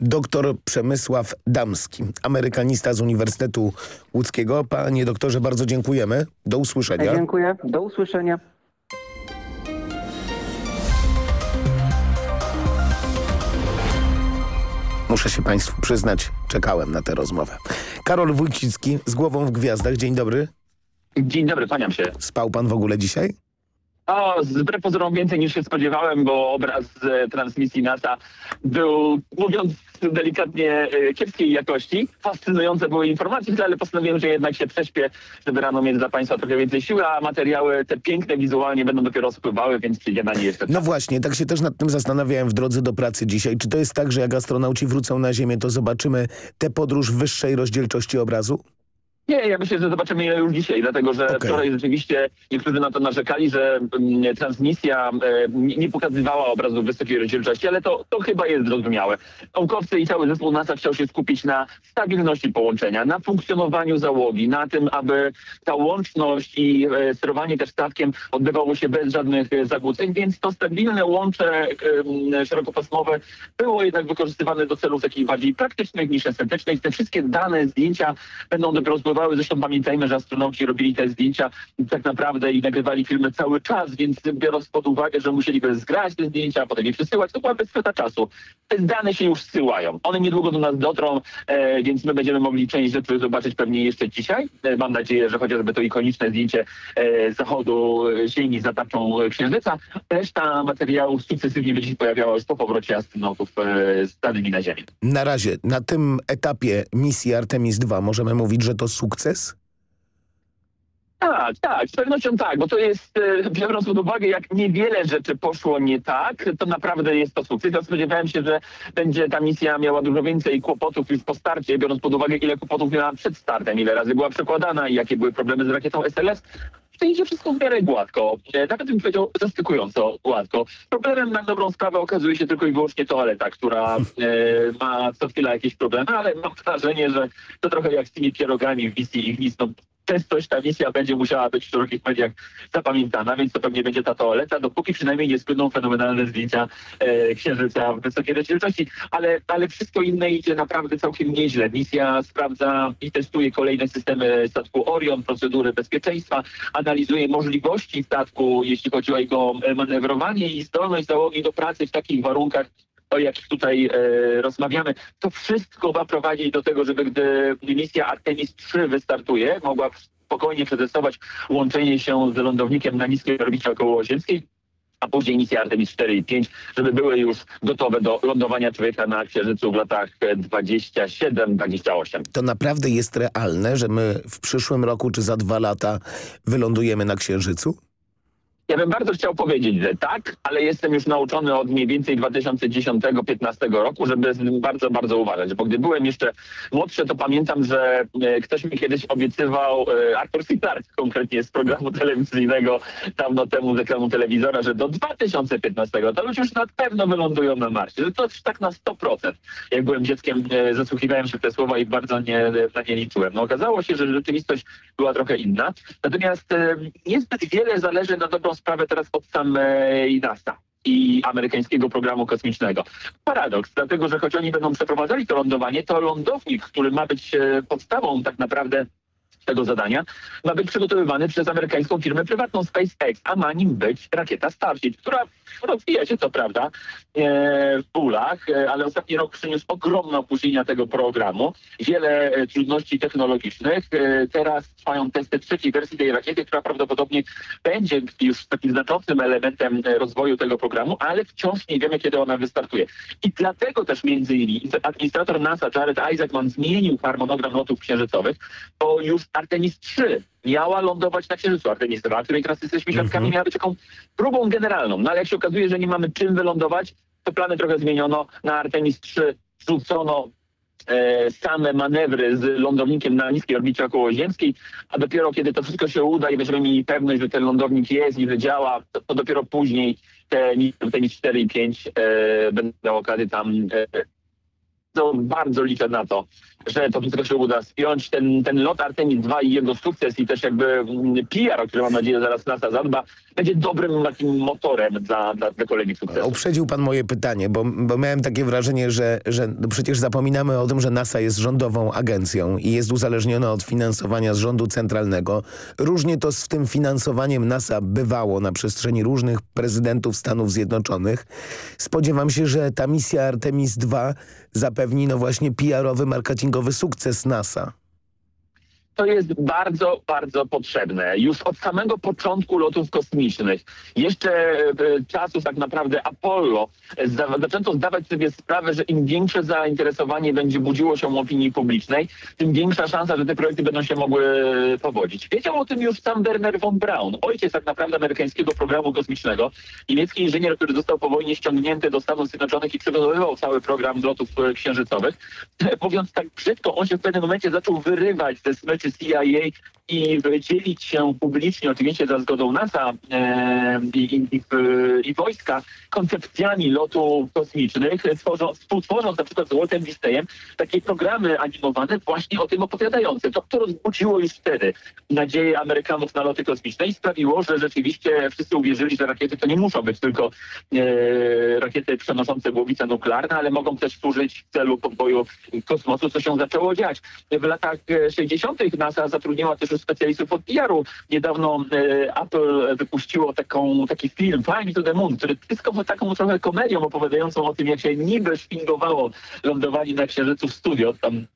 Speaker 7: Doktor Przemysław Damski, amerykanista z Uniwersytetu Łódzkiego. Panie doktorze, bardzo dziękujemy. Do usłyszenia.
Speaker 12: Dziękuję. Do usłyszenia.
Speaker 7: Muszę się Państwu przyznać, czekałem na tę rozmowę. Karol Wójcicki z głową w gwiazdach. Dzień dobry.
Speaker 13: Dzień dobry, kłaniam się.
Speaker 7: Spał pan w ogóle dzisiaj?
Speaker 13: O, wbrew pozorom więcej niż się spodziewałem, bo obraz z transmisji NASA był, mówiąc delikatnie, e, kiepskiej jakości. Fascynujące były informacje, ale postanowiłem, że jednak się prześpię, żeby rano mieć dla Państwa trochę więcej siły, a materiały te piękne wizualnie będą dopiero spływały, więc przyjdzie na nie jeszcze
Speaker 7: No właśnie, tak się też nad tym zastanawiałem w drodze do pracy dzisiaj. Czy to jest tak, że jak astronauci wrócą na Ziemię, to zobaczymy tę podróż wyższej rozdzielczości obrazu?
Speaker 13: Nie, ja myślę, że zobaczymy je już dzisiaj, dlatego że okay. wczoraj rzeczywiście niektórzy na to narzekali, że mm, transmisja e, nie pokazywała obrazu wysokiej rozdzielczości, ale to, to chyba jest zrozumiałe. Naukowcy i cały zespół NASA chciał się skupić na stabilności połączenia, na funkcjonowaniu załogi, na tym, aby ta łączność i e, sterowanie też statkiem odbywało się bez żadnych e, zakłóceń, więc to stabilne łącze szerokopasmowe było jednak wykorzystywane do celów takich bardziej praktycznych niż estetycznych. Te wszystkie dane, zdjęcia będą dopiero eksplodowały. Zresztą pamiętajmy, że astronauci robili te zdjęcia tak naprawdę i nagrywali filmy cały czas, więc biorąc pod uwagę, że musieliby zgrać te zdjęcia, a potem je przesyłać, to byłaby strata czasu. Te dane się już zsyłają. One niedługo do nas dotrą, e, więc my będziemy mogli część rzeczy zobaczyć pewnie jeszcze dzisiaj. E, mam nadzieję, że chociażby to ikoniczne zdjęcie e, zachodu Ziemi za tarczą Księżyca. Reszta materiałów sukcesywnie będzie się pojawiała już po powrocie astronautów e, z danymi na Ziemię.
Speaker 7: Na razie, na tym etapie misji Artemis II możemy mówić, że to sukces?
Speaker 13: Tak, tak, z pewnością tak, bo to jest, e, biorąc pod uwagę, jak niewiele rzeczy poszło nie tak, to naprawdę jest to sukces. Ja spodziewałem się, że będzie ta misja miała dużo więcej kłopotów już po starcie, biorąc pod uwagę, ile kłopotów miała przed startem, ile razy była przekładana i jakie były problemy z rakietą SLS. To idzie wszystko w miarę gładko, e, nawet bym powiedział zaskakująco gładko. Problemem na dobrą sprawę okazuje się tylko i wyłącznie toaleta, która e, ma co chwila jakieś problemy, ale mam wrażenie, że to trochę jak z tymi pierogami w misji Ignis, no częstość ta misja będzie musiała być w szerokich mediach zapamiętana, więc to pewnie będzie ta toaleta, dopóki przynajmniej nie spłyną fenomenalne zdjęcia e, księżyca w wysokiej rozdzielczości, ale, ale wszystko inne idzie naprawdę całkiem nieźle. Misja sprawdza i testuje kolejne systemy statku Orion, procedury bezpieczeństwa, analizuje możliwości statku, jeśli chodzi o jego e, manewrowanie i zdolność załogi do pracy w takich warunkach, o jakich tutaj e, rozmawiamy, to wszystko ma prowadzić do tego, żeby gdy misja Artemis 3 wystartuje, mogła spokojnie przetestować łączenie się z lądownikiem na niskiej orbicie okołoziemskiej, a później misja Artemis 4 i 5, żeby były już gotowe do lądowania człowieka na Księżycu w latach 27-28.
Speaker 7: To naprawdę jest realne, że my w przyszłym roku czy za dwa lata wylądujemy na Księżycu?
Speaker 13: Ja bym bardzo chciał powiedzieć, że tak, ale jestem już nauczony od mniej więcej 2010-15 roku, żeby bardzo, bardzo uważać, bo gdy byłem jeszcze młodszy, to pamiętam, że e, ktoś mi kiedyś obiecywał, e, Arthur C. Clarke konkretnie z programu telewizyjnego dawno temu z ekranu telewizora, że do 2015 to ludzie już na pewno wylądują na Marsie, że to już tak na 100%. Jak byłem dzieckiem, e, zasłuchiwałem się w te słowa i bardzo nie, na nie liczyłem. No okazało się, że rzeczywistość była trochę inna, natomiast niezbyt wiele zależy na dobrą sprawę teraz od samej NASA i amerykańskiego programu kosmicznego. Paradoks, dlatego że choć oni będą przeprowadzali to lądowanie, to lądownik, który ma być e, podstawą tak naprawdę tego zadania ma być przygotowywany przez amerykańską firmę prywatną SpaceX, a ma nim być rakieta Starship, która rozwija się co prawda e, w bólach, e, ale ostatni rok przyniósł ogromne opóźnienia tego programu, wiele e, trudności technologicznych. Teraz trwają testy trzeciej wersji tej rakiety, która prawdopodobnie będzie już takim znaczącym elementem rozwoju tego programu, ale wciąż nie wiemy, kiedy ona wystartuje. I dlatego też między innymi administrator NASA Jared Isaacman zmienił harmonogram lotów księżycowych, bo już Artemis 3 miała lądować na Księżycu. Artemis 2, której teraz jesteśmy świadkami, mm -hmm. miała być taką próbą generalną. No ale jak się okazuje, że nie mamy czym wylądować, to plany trochę zmieniono. Na Artemis 3 rzucono e, same manewry z lądownikiem na niskiej orbicie okołoziemskiej, a dopiero kiedy to wszystko się uda i będziemy mieli pewność, że ten lądownik jest i że działa, to, to dopiero później te Artemis 4 i 5 e, będą okazję tam e, bardzo, bardzo liczę na to, że to wszystko się uda spiąć. Ten, ten lot Artemis 2 i jego sukces i też jakby mm, PR, o który mam nadzieję zaraz NASA zadba, będzie dobrym takim motorem dla, dla, dla kolegi sukcesu.
Speaker 7: Uprzedził pan moje pytanie, bo, bo miałem takie wrażenie, że, że przecież zapominamy o tym, że NASA jest rządową agencją i jest uzależniona od finansowania z rządu centralnego. Różnie to z tym finansowaniem NASA bywało na przestrzeni różnych prezydentów Stanów Zjednoczonych. Spodziewam się, że ta misja Artemis 2 zapewni no właśnie PR-owy, marketingowy sukces NASA
Speaker 13: to jest bardzo, bardzo potrzebne. Już od samego początku lotów kosmicznych, jeszcze e, czasów tak naprawdę Apollo, zaczęto zdawać sobie sprawę, że im większe zainteresowanie będzie budziło się opinii publicznej, tym większa szansa, że te projekty będą się mogły powodzić. Wiedział o tym już sam Werner von Braun, ojciec tak naprawdę amerykańskiego programu kosmicznego, niemiecki inżynier, który został po wojnie ściągnięty do Stanów Zjednoczonych i przygotowywał cały program lotów e, księżycowych. Mówiąc tak brzydko, on się w pewnym momencie zaczął wyrywać ze smyczy the CIA i dzielić się publicznie, oczywiście za zgodą NASA e, i, i, i, wojska, koncepcjami lotu kosmicznych, tworzą, współtworząc na przykład z Waltem Disneyem takie programy animowane właśnie o tym opowiadające. To, to rozbudziło już wtedy nadzieję Amerykanów na loty kosmiczne i sprawiło, że rzeczywiście wszyscy uwierzyli, że rakiety to nie muszą być tylko e, rakiety przenoszące głowice nuklearne, ale mogą też służyć w celu podboju kosmosu, co się zaczęło dziać. W latach 60. NASA zatrudniała też specjalistów od PR-u. Niedawno e, Apple wypuściło taką, taki film Flying to the Moon, który jest taką trochę komedią opowiadającą o tym, jak się niby szpingowało lądowali na Księżycu w studio. Tam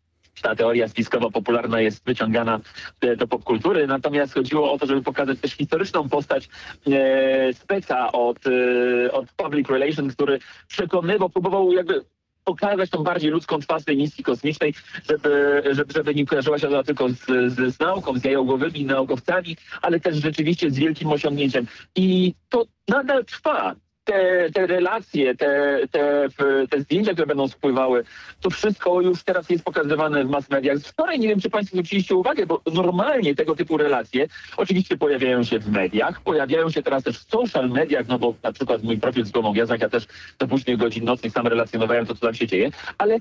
Speaker 13: ta teoria spiskowa popularna jest wyciągana e, do popkultury, natomiast chodziło o to, żeby pokazać też historyczną postać e, speca od, e, od Public Relations, który przekonywał, próbował jakby pokazać tą bardziej ludzką twarz tej misji kosmicznej, żeby, żeby, żeby nie kojarzyła się ona tylko z, z, z nauką, z jajołowymi naukowcami, ale też rzeczywiście z wielkim osiągnięciem. I to nadal trwa te, te relacje, te, te, te zdjęcia, które będą spływały, to wszystko już teraz jest pokazywane w mass mediach. Wczoraj nie wiem, czy Państwo zwróciliście uwagę, bo normalnie tego typu relacje oczywiście pojawiają się w mediach, pojawiają się teraz też w social mediach, no bo na przykład mój profil z Gomą Gwiazdach, ja też do późnych godzin nocnych sam relacjonowałem to, co tam się dzieje, ale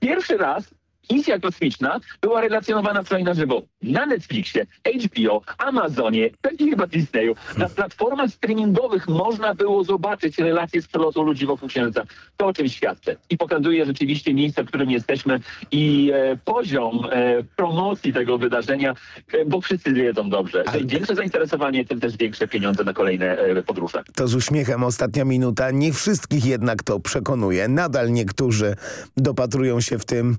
Speaker 13: pierwszy raz misja kosmiczna była relacjonowana wczoraj na żywo na Netflixie, HBO, Amazonie, pewnie chyba Disneyu. Na platformach streamingowych można było zobaczyć relacje z przelotu ludzi wokół Księżyca. To o czym świadczy. I pokazuje rzeczywiście miejsce, w którym jesteśmy i e, poziom e, promocji tego wydarzenia, e, bo wszyscy wiedzą dobrze. Ale... Większe zainteresowanie, tym też większe pieniądze na kolejne e, podróże.
Speaker 7: To z uśmiechem ostatnia minuta. Nie wszystkich jednak to przekonuje. Nadal niektórzy dopatrują się w tym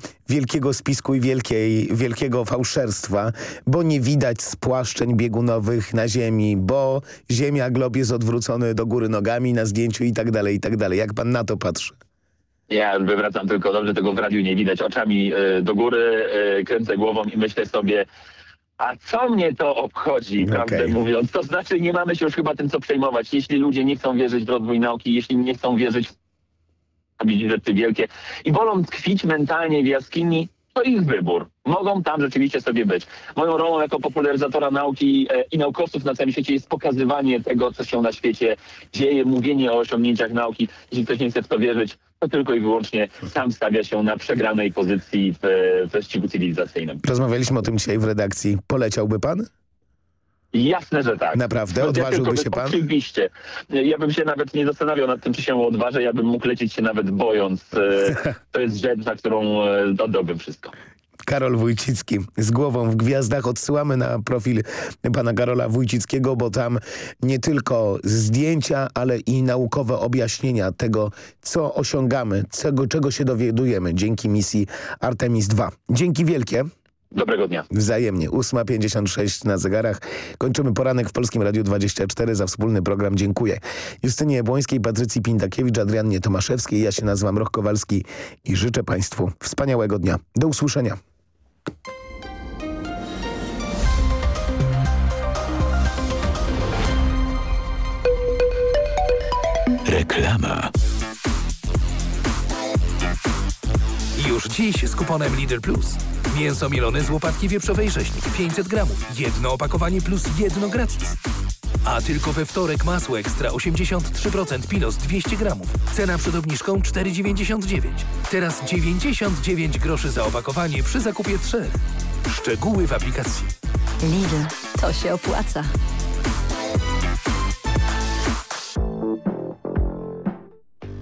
Speaker 7: wielkiego spisku i wielkiej, wielkiego fałszerstwa, bo nie widać spłaszczeń biegunowych na Ziemi, bo Ziemia, glob jest odwrócony do góry nogami na zdjęciu i tak dalej, i tak dalej. Jak pan na to patrzy?
Speaker 13: Ja wywracam tylko dobrze, tego w radiu nie widać. Oczami y, do góry y, kręcę głową i myślę sobie, a co mnie to obchodzi, okay. prawdę mówiąc? To znaczy nie mamy się już chyba tym co przejmować. Jeśli ludzie nie chcą wierzyć w rozwój nauki, jeśli nie chcą wierzyć w rzeczy wielkie i wolą tkwić mentalnie w jaskini, to ich wybór. Mogą tam rzeczywiście sobie być. Moją rolą jako popularyzatora nauki e, i naukowców na całym świecie jest pokazywanie tego, co się na świecie dzieje, mówienie o osiągnięciach nauki. Jeśli ktoś nie chce w to wierzyć, to tylko i wyłącznie sam stawia się na przegranej pozycji w, w ścigu cywilizacyjnym.
Speaker 7: Rozmawialiśmy o tym dzisiaj w redakcji. Poleciałby pan?
Speaker 13: Jasne, że tak.
Speaker 7: Naprawdę? Odważyłby się pan?
Speaker 13: Oczywiście. Ja bym się nawet nie zastanawiał nad tym, czy się odważę. Ja bym mógł lecieć się nawet bojąc. E, to jest rzecz, za którą e, oddałbym wszystko.
Speaker 7: Karol Wójcicki z głową w gwiazdach. Odsyłamy na profil pana Karola Wójcickiego, bo tam nie tylko zdjęcia, ale i naukowe objaśnienia tego, co osiągamy, czego, czego się dowiadujemy dzięki misji Artemis II. Dzięki wielkie.
Speaker 13: Dobrego dnia.
Speaker 7: Wzajemnie. 8.56 na zegarach. Kończymy poranek w Polskim Radiu 24 za wspólny program. Dziękuję. Justynie Jabłońskiej, Patrycji Pintakiewicz, Adriannie Tomaszewskiej. Ja się nazywam Roch Kowalski i życzę Państwu wspaniałego dnia. Do usłyszenia.
Speaker 10: Reklama. Już dziś z kuponem Lidl Plus. Mięso mielone z łopatki wieprzowej rzeźnik 500 gramów. Jedno opakowanie plus jedno gratis. A tylko we wtorek masło ekstra 83% Pilos 200 gramów. Cena przed obniżką 4,99. Teraz 99 groszy za opakowanie przy zakupie trzech. Szczegóły w aplikacji.
Speaker 6: Lidl, to się opłaca.